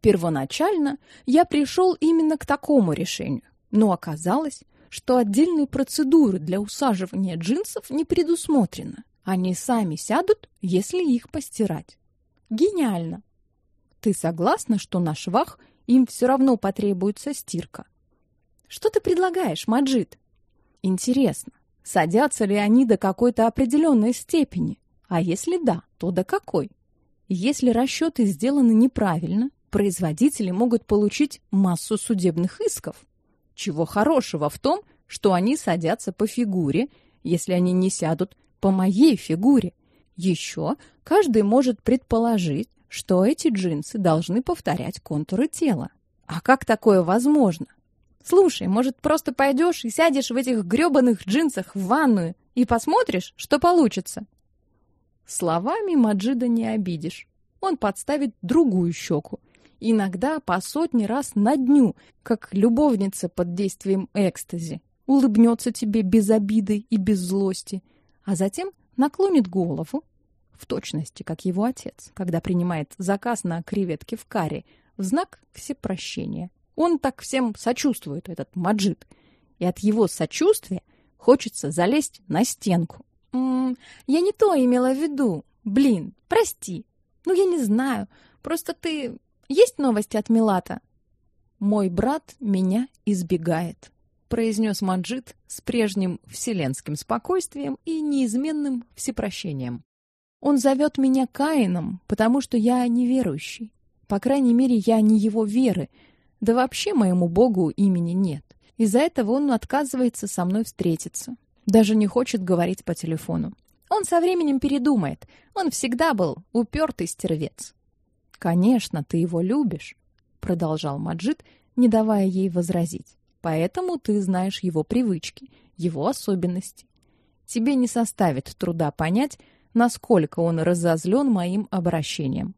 Первоначально я пришел именно к такому решению, но оказалось, что отдельной процедуры для усаживания джинсов не предусмотрено. Они сами сядут, если их постирать. Гениально. Ты согласна, что на швах им все равно потребуется стирка? Что ты предлагаешь, Маджид? Интересно, садятся ли они до какой-то определенной степени? А если да, то до какой? Если расчеты сделаны неправильно, производители могут получить массу судебных исков. Чего хорошего в том, что они садятся по фигуре, если они не сядут по моей фигуре. Еще каждый может предположить, что эти джинсы должны повторять контуры тела. А как такое возможно? Слушай, может, просто пойдешь и сядешь в этих грёбаных джинсах в ванную и посмотришь, что получится? Словами Маджида не обидишь. Он подставит другую щеку. Иногда по сотни раз на дню, как любовница под действием экстази. Улыбнется тебе без обиды и без злости, а затем наклонит голову, в точности, как его отец, когда принимает заказ на креветки в карри, в знак всепрощения. Он так всем сочувствует, этот Маджид. И от его сочувствия хочется залезть на стенку. М -м, я не то имела в виду. Блин, прости. Ну, я не знаю. Просто ты... Есть новости от Милата?» «Мой брат меня избегает», — произнес Маджид с прежним вселенским спокойствием и неизменным всепрощением. «Он зовет меня Каином, потому что я неверующий. По крайней мере, я не его веры, да вообще моему богу имени нет. Из-за этого он отказывается со мной встретиться. Даже не хочет говорить по телефону. Он со временем передумает. Он всегда был упертый стервец. «Конечно, ты его любишь», — продолжал Маджид, не давая ей возразить. «Поэтому ты знаешь его привычки, его особенности. Тебе не составит труда понять, насколько он разозлен моим обращением.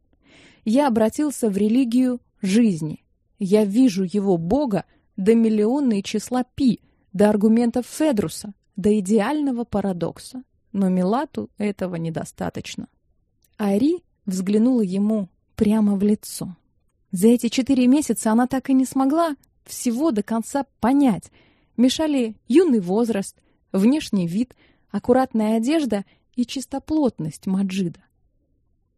Я обратился в религию жизни. Я вижу его Бога до миллионной числа пи, до аргументов Федруса, до идеального парадокса. Но Милату этого недостаточно. Ари взглянула ему прямо в лицо. За эти четыре месяца она так и не смогла всего до конца понять. Мешали юный возраст, внешний вид, аккуратная одежда и чистоплотность Маджида.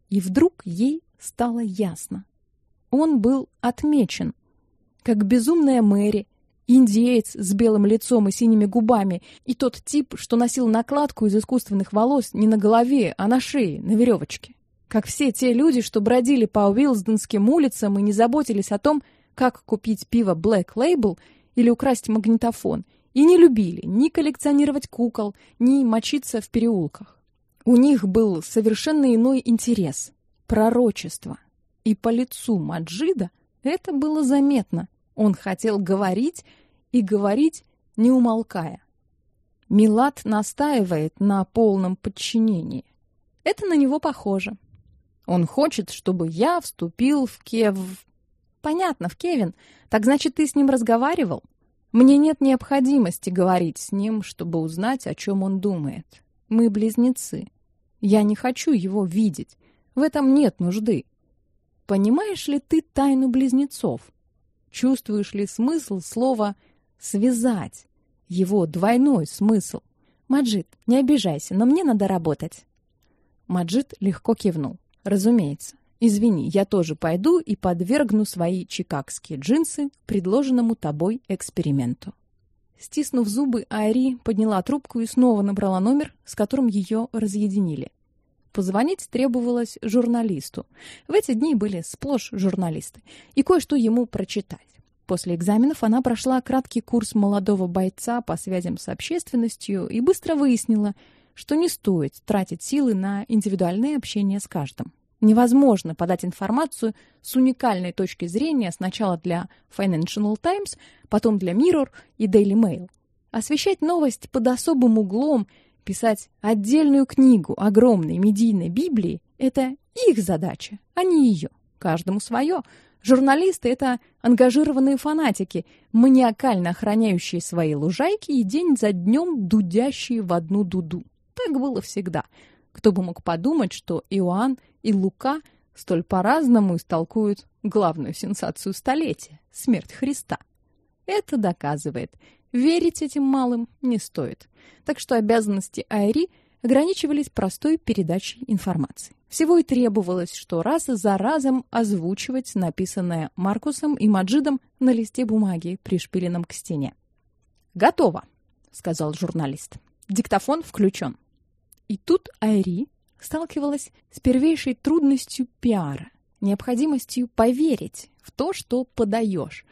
И вдруг ей стало ясно. Он был отмечен, как безумная Мэри, Индеец с белым лицом и синими губами, и тот тип, что носил накладку из искусственных волос не на голове, а на шее, на веревочке. Как все те люди, что бродили по Уилсденским улицам и не заботились о том, как купить пиво Black Label или украсть магнитофон, и не любили ни коллекционировать кукол, ни мочиться в переулках. У них был совершенно иной интерес — пророчество. И по лицу Маджида это было заметно. Он хотел говорить и говорить, не умолкая. Милат настаивает на полном подчинении. Это на него похоже. Он хочет, чтобы я вступил в Кев... Понятно, в Кевин. Так значит, ты с ним разговаривал? Мне нет необходимости говорить с ним, чтобы узнать, о чем он думает. Мы близнецы. Я не хочу его видеть. В этом нет нужды. Понимаешь ли ты тайну близнецов? Чувствуешь ли смысл слова «связать»? Его двойной смысл. Маджид, не обижайся, но мне надо работать. Маджид легко кивнул. Разумеется. Извини, я тоже пойду и подвергну свои чикагские джинсы предложенному тобой эксперименту. Стиснув зубы, Айри подняла трубку и снова набрала номер, с которым ее разъединили. Позвонить требовалось журналисту. В эти дни были сплошь журналисты. И кое-что ему прочитать. После экзаменов она прошла краткий курс молодого бойца по связям с общественностью и быстро выяснила, что не стоит тратить силы на индивидуальное общение с каждым. Невозможно подать информацию с уникальной точки зрения сначала для Financial Times, потом для Mirror и Daily Mail. Освещать новость под особым углом – Писать отдельную книгу огромной медийной Библии — это их задача, а не ее. Каждому свое. Журналисты — это ангажированные фанатики, маниакально охраняющие свои лужайки и день за днем дудящие в одну дуду. Так было всегда. Кто бы мог подумать, что Иоанн и Лука столь по-разному истолкуют главную сенсацию столетия — смерть Христа. Это доказывает, Верить этим малым не стоит. Так что обязанности Айри ограничивались простой передачей информации. Всего и требовалось, что раз за разом озвучивать написанное Маркусом и Маджидом на листе бумаги, пришпиленном к стене. «Готово», — сказал журналист. «Диктофон включен». И тут Айри сталкивалась с первейшей трудностью пиара, необходимостью поверить в то, что подаешь.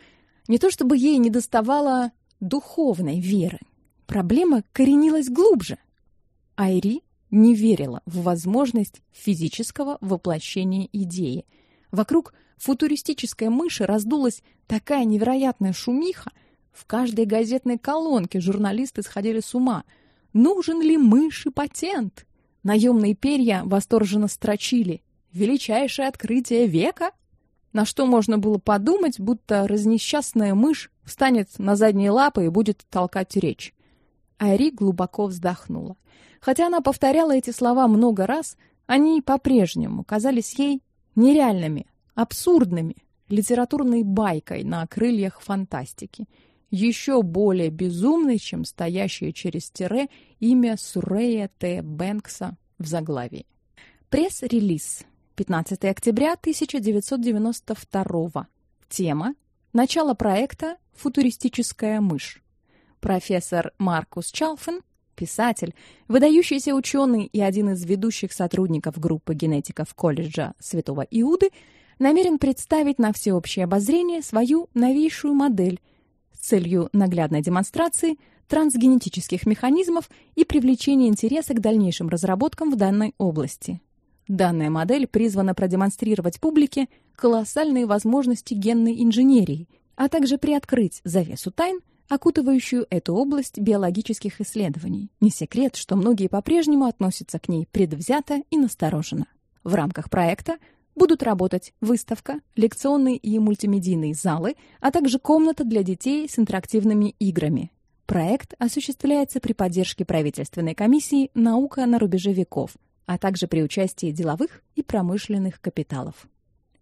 Не то чтобы ей не доставало духовной веры. Проблема коренилась глубже. Айри не верила в возможность физического воплощения идеи. Вокруг футуристической мыши раздулась такая невероятная шумиха, в каждой газетной колонке журналисты сходили с ума. Нужен ли мыши патент? Наемные перья восторженно строчили. Величайшее открытие века? На что можно было подумать, будто разнесчастная мышь встанет на задние лапы и будет толкать речь. Айри глубоко вздохнула. Хотя она повторяла эти слова много раз, они по-прежнему казались ей нереальными, абсурдными, литературной байкой на крыльях фантастики, еще более безумной, чем стоящее через тире имя Сурея Т. Бэнкса в заглавии. Пресс-релиз 15 октября 1992. Тема Начало проекта Футуристическая мышь. Профессор Маркус Чалфен, писатель, выдающийся ученый и один из ведущих сотрудников группы генетиков колледжа Святого Иуды, намерен представить на всеобщее обозрение свою новейшую модель с целью наглядной демонстрации трансгенетических механизмов и привлечения интереса к дальнейшим разработкам в данной области. Данная модель призвана продемонстрировать публике колоссальные возможности генной инженерии, а также приоткрыть завесу тайн, окутывающую эту область биологических исследований. Не секрет, что многие по-прежнему относятся к ней предвзято и настороженно. В рамках проекта будут работать выставка, лекционные и мультимедийные залы, а также комната для детей с интерактивными играми. Проект осуществляется при поддержке правительственной комиссии «Наука на рубеже веков», а также при участии деловых и промышленных капиталов.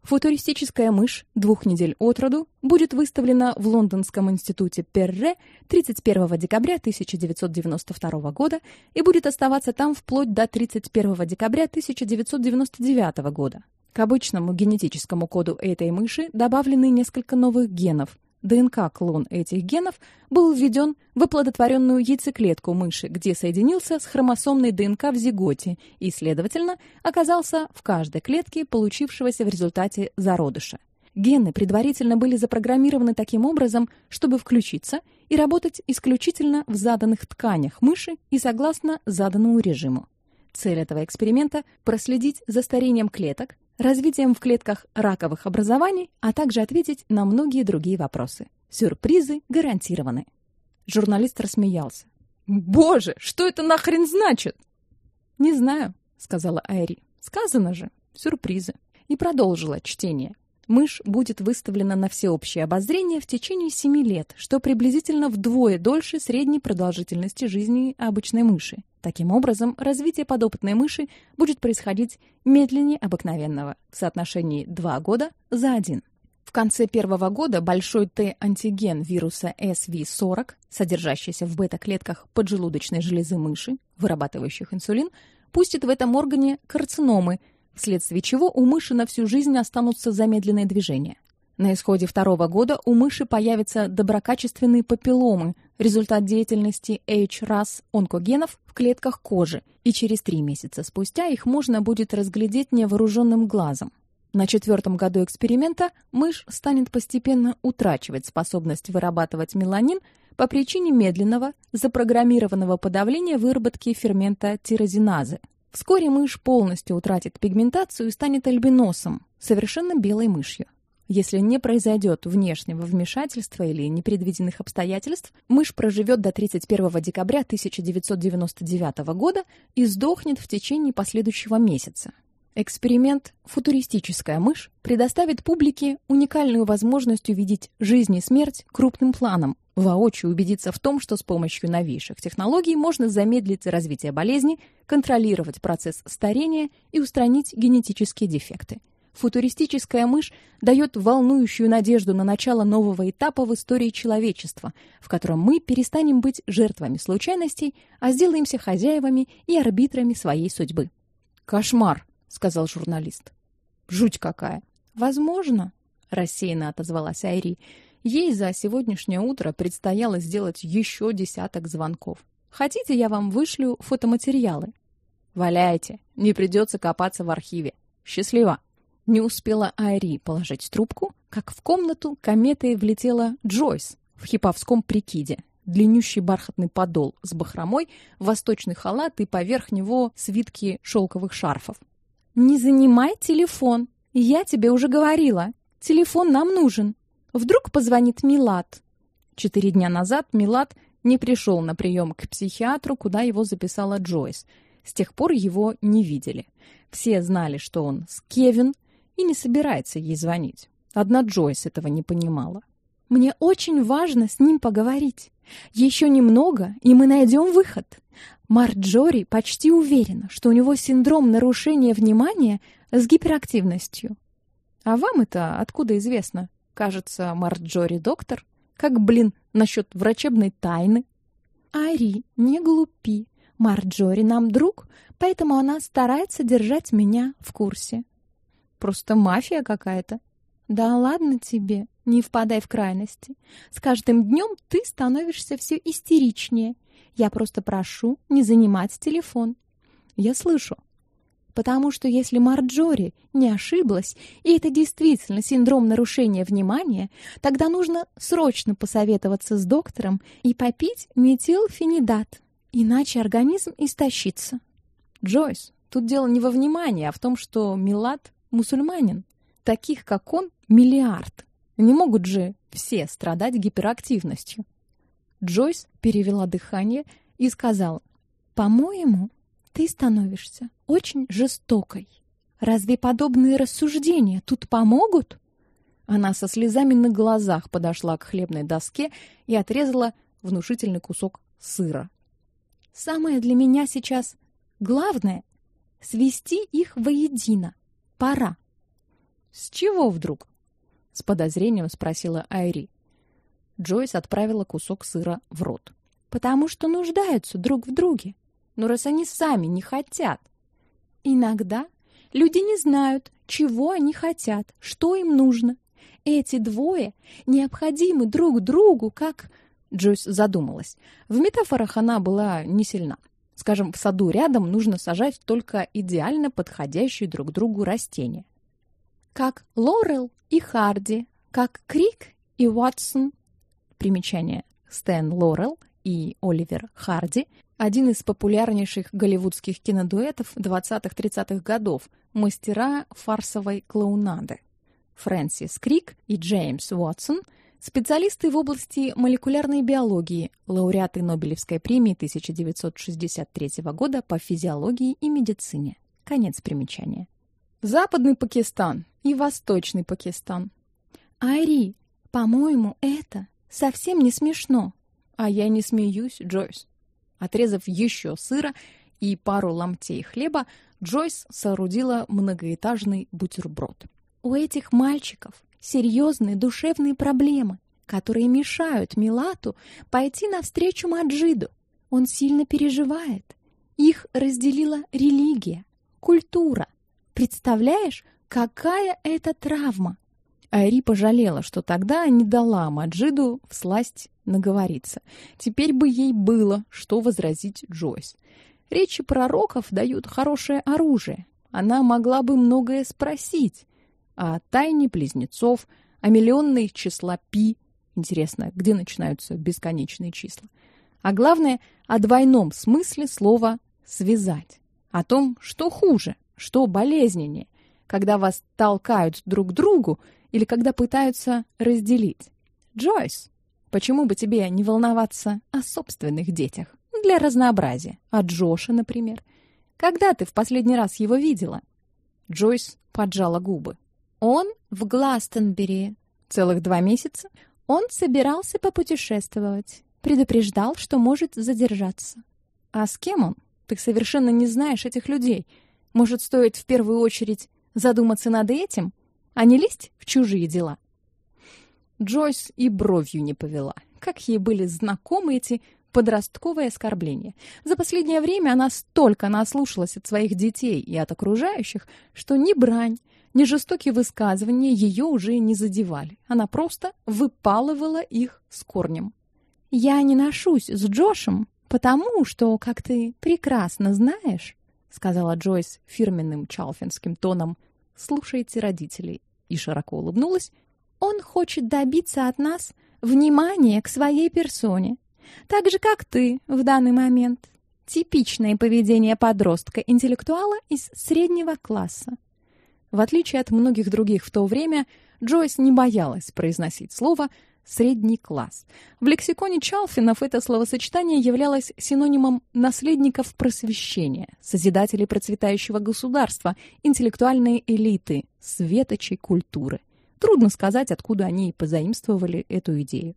Футуристическая мышь двух недель от роду будет выставлена в Лондонском институте Перре 31 декабря 1992 года и будет оставаться там вплоть до 31 декабря 1999 года. К обычному генетическому коду этой мыши добавлены несколько новых генов, ДНК-клон этих генов был введен в оплодотворенную яйцеклетку мыши, где соединился с хромосомной ДНК в зиготе и, следовательно, оказался в каждой клетке получившегося в результате зародыша. Гены предварительно были запрограммированы таким образом, чтобы включиться и работать исключительно в заданных тканях мыши и согласно заданному режиму. Цель этого эксперимента проследить за старением клеток, развитием в клетках раковых образований, а также ответить на многие другие вопросы. Сюрпризы гарантированы. Журналист рассмеялся. Боже, что это нахрен значит? Не знаю, сказала Айри. Сказано же, сюрпризы. И продолжила чтение. Мышь будет выставлена на всеобщее обозрение в течение семи лет, что приблизительно вдвое дольше средней продолжительности жизни обычной мыши. Таким образом, развитие подопытной мыши будет происходить медленнее обыкновенного в соотношении 2 года за 1. В конце первого года большой Т-антиген вируса SV40, содержащийся в бета-клетках поджелудочной железы мыши, вырабатывающих инсулин, пустит в этом органе карциномы, вследствие чего у мыши на всю жизнь останутся замедленные движения. На исходе второго года у мыши появятся доброкачественные папилломы, результат деятельности H-RAS онкогенов в клетках кожи, и через три месяца спустя их можно будет разглядеть невооруженным глазом. На четвертом году эксперимента мышь станет постепенно утрачивать способность вырабатывать меланин по причине медленного, запрограммированного подавления выработки фермента тирозиназы. Вскоре мышь полностью утратит пигментацию и станет альбиносом, совершенно белой мышью. Если не произойдет внешнего вмешательства или непредвиденных обстоятельств, мышь проживет до 31 декабря 1999 года и сдохнет в течение последующего месяца. Эксперимент «Футуристическая мышь» предоставит публике уникальную возможность увидеть жизнь и смерть крупным планом, воочию убедиться в том, что с помощью новейших технологий можно замедлить развитие болезни, контролировать процесс старения и устранить генетические дефекты. Футуристическая мышь дает волнующую надежду на начало нового этапа в истории человечества, в котором мы перестанем быть жертвами случайностей, а сделаемся хозяевами и арбитрами своей судьбы. Кошмар, сказал журналист. Жуть какая. Возможно, рассеянно отозвалась Айри. Ей за сегодняшнее утро предстояло сделать еще десяток звонков. Хотите, я вам вышлю фотоматериалы? Валяйте, не придется копаться в архиве. Счастливо. Не успела Айри положить трубку, как в комнату кометой влетела Джойс в хиповском прикиде. Длиннющий бархатный подол с бахромой, восточный халат и поверх него свитки шелковых шарфов. «Не занимай телефон. Я тебе уже говорила. Телефон нам нужен. Вдруг позвонит Милад». Четыре дня назад Милад не пришел на прием к психиатру, куда его записала Джойс. С тех пор его не видели. Все знали, что он с Кевин, и не собирается ей звонить. Одна Джойс этого не понимала. Мне очень важно с ним поговорить. Еще немного, и мы найдем выход. Марджори почти уверена, что у него синдром нарушения внимания с гиперактивностью. А вам это откуда известно? Кажется, Марджори доктор. Как, блин, насчет врачебной тайны? Ари, не глупи. Марджори нам друг, поэтому она старается держать меня в курсе. Просто мафия какая-то. Да ладно тебе, не впадай в крайности. С каждым днем ты становишься все истеричнее. Я просто прошу не занимать телефон. Я слышу. Потому что если Марджори не ошиблась, и это действительно синдром нарушения внимания, тогда нужно срочно посоветоваться с доктором и попить метилфенидат, иначе организм истощится. Джойс, тут дело не во внимании, а в том, что Милад мусульманин. Таких, как он, миллиард. Не могут же все страдать гиперактивностью. Джойс перевела дыхание и сказала: "По-моему, ты становишься очень жестокой. Разве подобные рассуждения тут помогут?" Она со слезами на глазах подошла к хлебной доске и отрезала внушительный кусок сыра. Самое для меня сейчас главное свести их воедино. Пора. С чего вдруг? с подозрением спросила Айри. Джойс отправила кусок сыра в рот. Потому что нуждаются друг в друге. Но раз они сами не хотят, иногда люди не знают, чего они хотят, что им нужно. Эти двое необходимы друг другу, как Джойс задумалась. В метафорах она была не сильна. Скажем, в саду рядом нужно сажать только идеально подходящие друг другу растения как Лорел и Харди, как Крик и Уотсон. Примечание. Стэн Лорел и Оливер Харди один из популярнейших голливудских кинодуэтов 20-30-х годов, мастера фарсовой клоунады. Фрэнсис Крик и Джеймс Уотсон специалисты в области молекулярной биологии, лауреаты Нобелевской премии 1963 года по физиологии и медицине. Конец примечания. Западный Пакистан и Восточный Пакистан. Ари, по-моему, это совсем не смешно. А я не смеюсь, Джойс. Отрезав еще сыра и пару ломтей хлеба, Джойс соорудила многоэтажный бутерброд. У этих мальчиков серьезные душевные проблемы, которые мешают Милату пойти навстречу Маджиду. Он сильно переживает. Их разделила религия, культура, Представляешь, какая это травма? Айри пожалела, что тогда не дала Маджиду всласть наговориться. Теперь бы ей было, что возразить Джойс. Речи пророков дают хорошее оружие. Она могла бы многое спросить о тайне близнецов, о миллионной числа пи. Интересно, где начинаются бесконечные числа? А главное, о двойном смысле слова «связать». О том, что хуже что болезненнее, когда вас толкают друг к другу или когда пытаются разделить? Джойс, почему бы тебе не волноваться о собственных детях? Для разнообразия. О Джоше, например. Когда ты в последний раз его видела? Джойс поджала губы. Он в Гластонбери. Целых два месяца? Он собирался попутешествовать. Предупреждал, что может задержаться. А с кем он? Ты совершенно не знаешь этих людей. Может, стоит в первую очередь задуматься над этим, а не лезть в чужие дела? Джойс и бровью не повела. Как ей были знакомы эти подростковые оскорбления. За последнее время она столько наслушалась от своих детей и от окружающих, что ни брань, ни жестокие высказывания ее уже не задевали. Она просто выпалывала их с корнем. «Я не ношусь с Джошем, потому что, как ты прекрасно знаешь, сказала Джойс фирменным чалфинским тоном. Слушайте родителей. И широко улыбнулась. Он хочет добиться от нас внимания к своей персоне, так же как ты в данный момент. Типичное поведение подростка-интеллектуала из среднего класса. В отличие от многих других в то время, Джойс не боялась произносить слово средний класс. В лексиконе Чалфинов это словосочетание являлось синонимом наследников просвещения, созидателей процветающего государства, интеллектуальной элиты, светочей культуры. Трудно сказать, откуда они позаимствовали эту идею.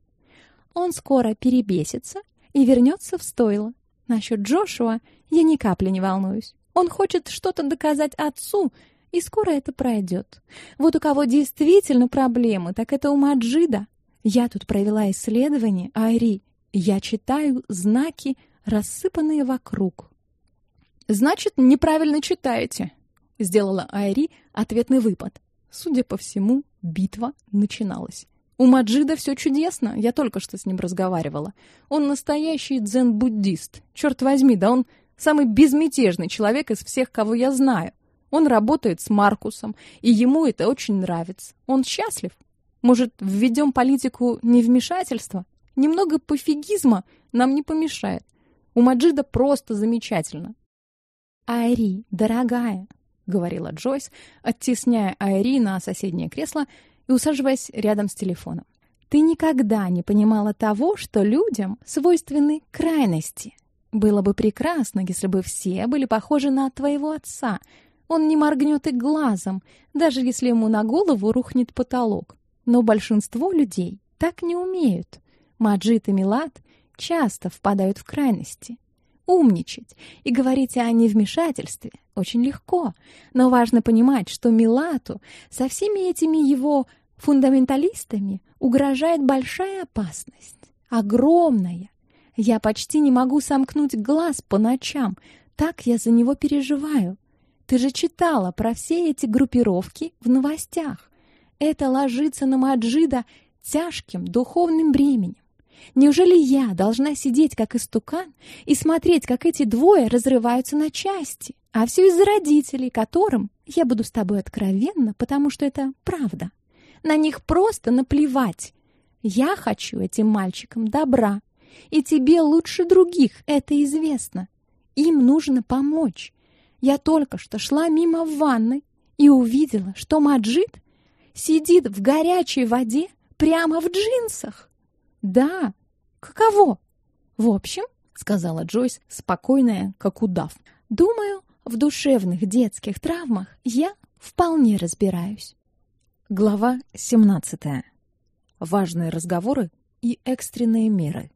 Он скоро перебесится и вернется в стойло. Насчет Джошуа я ни капли не волнуюсь. Он хочет что-то доказать отцу, и скоро это пройдет. Вот у кого действительно проблемы, так это у Маджида. Я тут провела исследование, Айри. Я читаю знаки, рассыпанные вокруг. Значит, неправильно читаете. Сделала Айри ответный выпад. Судя по всему, битва начиналась. У Маджида все чудесно, я только что с ним разговаривала. Он настоящий дзен-буддист. Черт возьми, да он самый безмятежный человек из всех, кого я знаю. Он работает с Маркусом, и ему это очень нравится. Он счастлив. Может, введем политику невмешательства? Немного пофигизма нам не помешает. У Маджида просто замечательно. «Айри, дорогая», — говорила Джойс, оттесняя Айри на соседнее кресло и усаживаясь рядом с телефоном. «Ты никогда не понимала того, что людям свойственны крайности. Было бы прекрасно, если бы все были похожи на твоего отца. Он не моргнет и глазом, даже если ему на голову рухнет потолок. Но большинство людей так не умеют. Маджид и Милад часто впадают в крайности. Умничать и говорить о невмешательстве очень легко, но важно понимать, что Милату со всеми этими его фундаменталистами угрожает большая опасность, огромная. Я почти не могу сомкнуть глаз по ночам, так я за него переживаю. Ты же читала про все эти группировки в новостях. Это ложится на Маджида тяжким духовным бременем. Неужели я должна сидеть как истукан и смотреть, как эти двое разрываются на части? А все из-за родителей, которым я буду с тобой откровенна, потому что это правда. На них просто наплевать. Я хочу этим мальчикам добра. И тебе лучше других, это известно. Им нужно помочь. Я только что шла мимо ванной и увидела, что Маджид сидит в горячей воде прямо в джинсах. Да, каково? В общем, сказала Джойс, спокойная, как удав. Думаю, в душевных детских травмах я вполне разбираюсь. Глава 17. Важные разговоры и экстренные меры.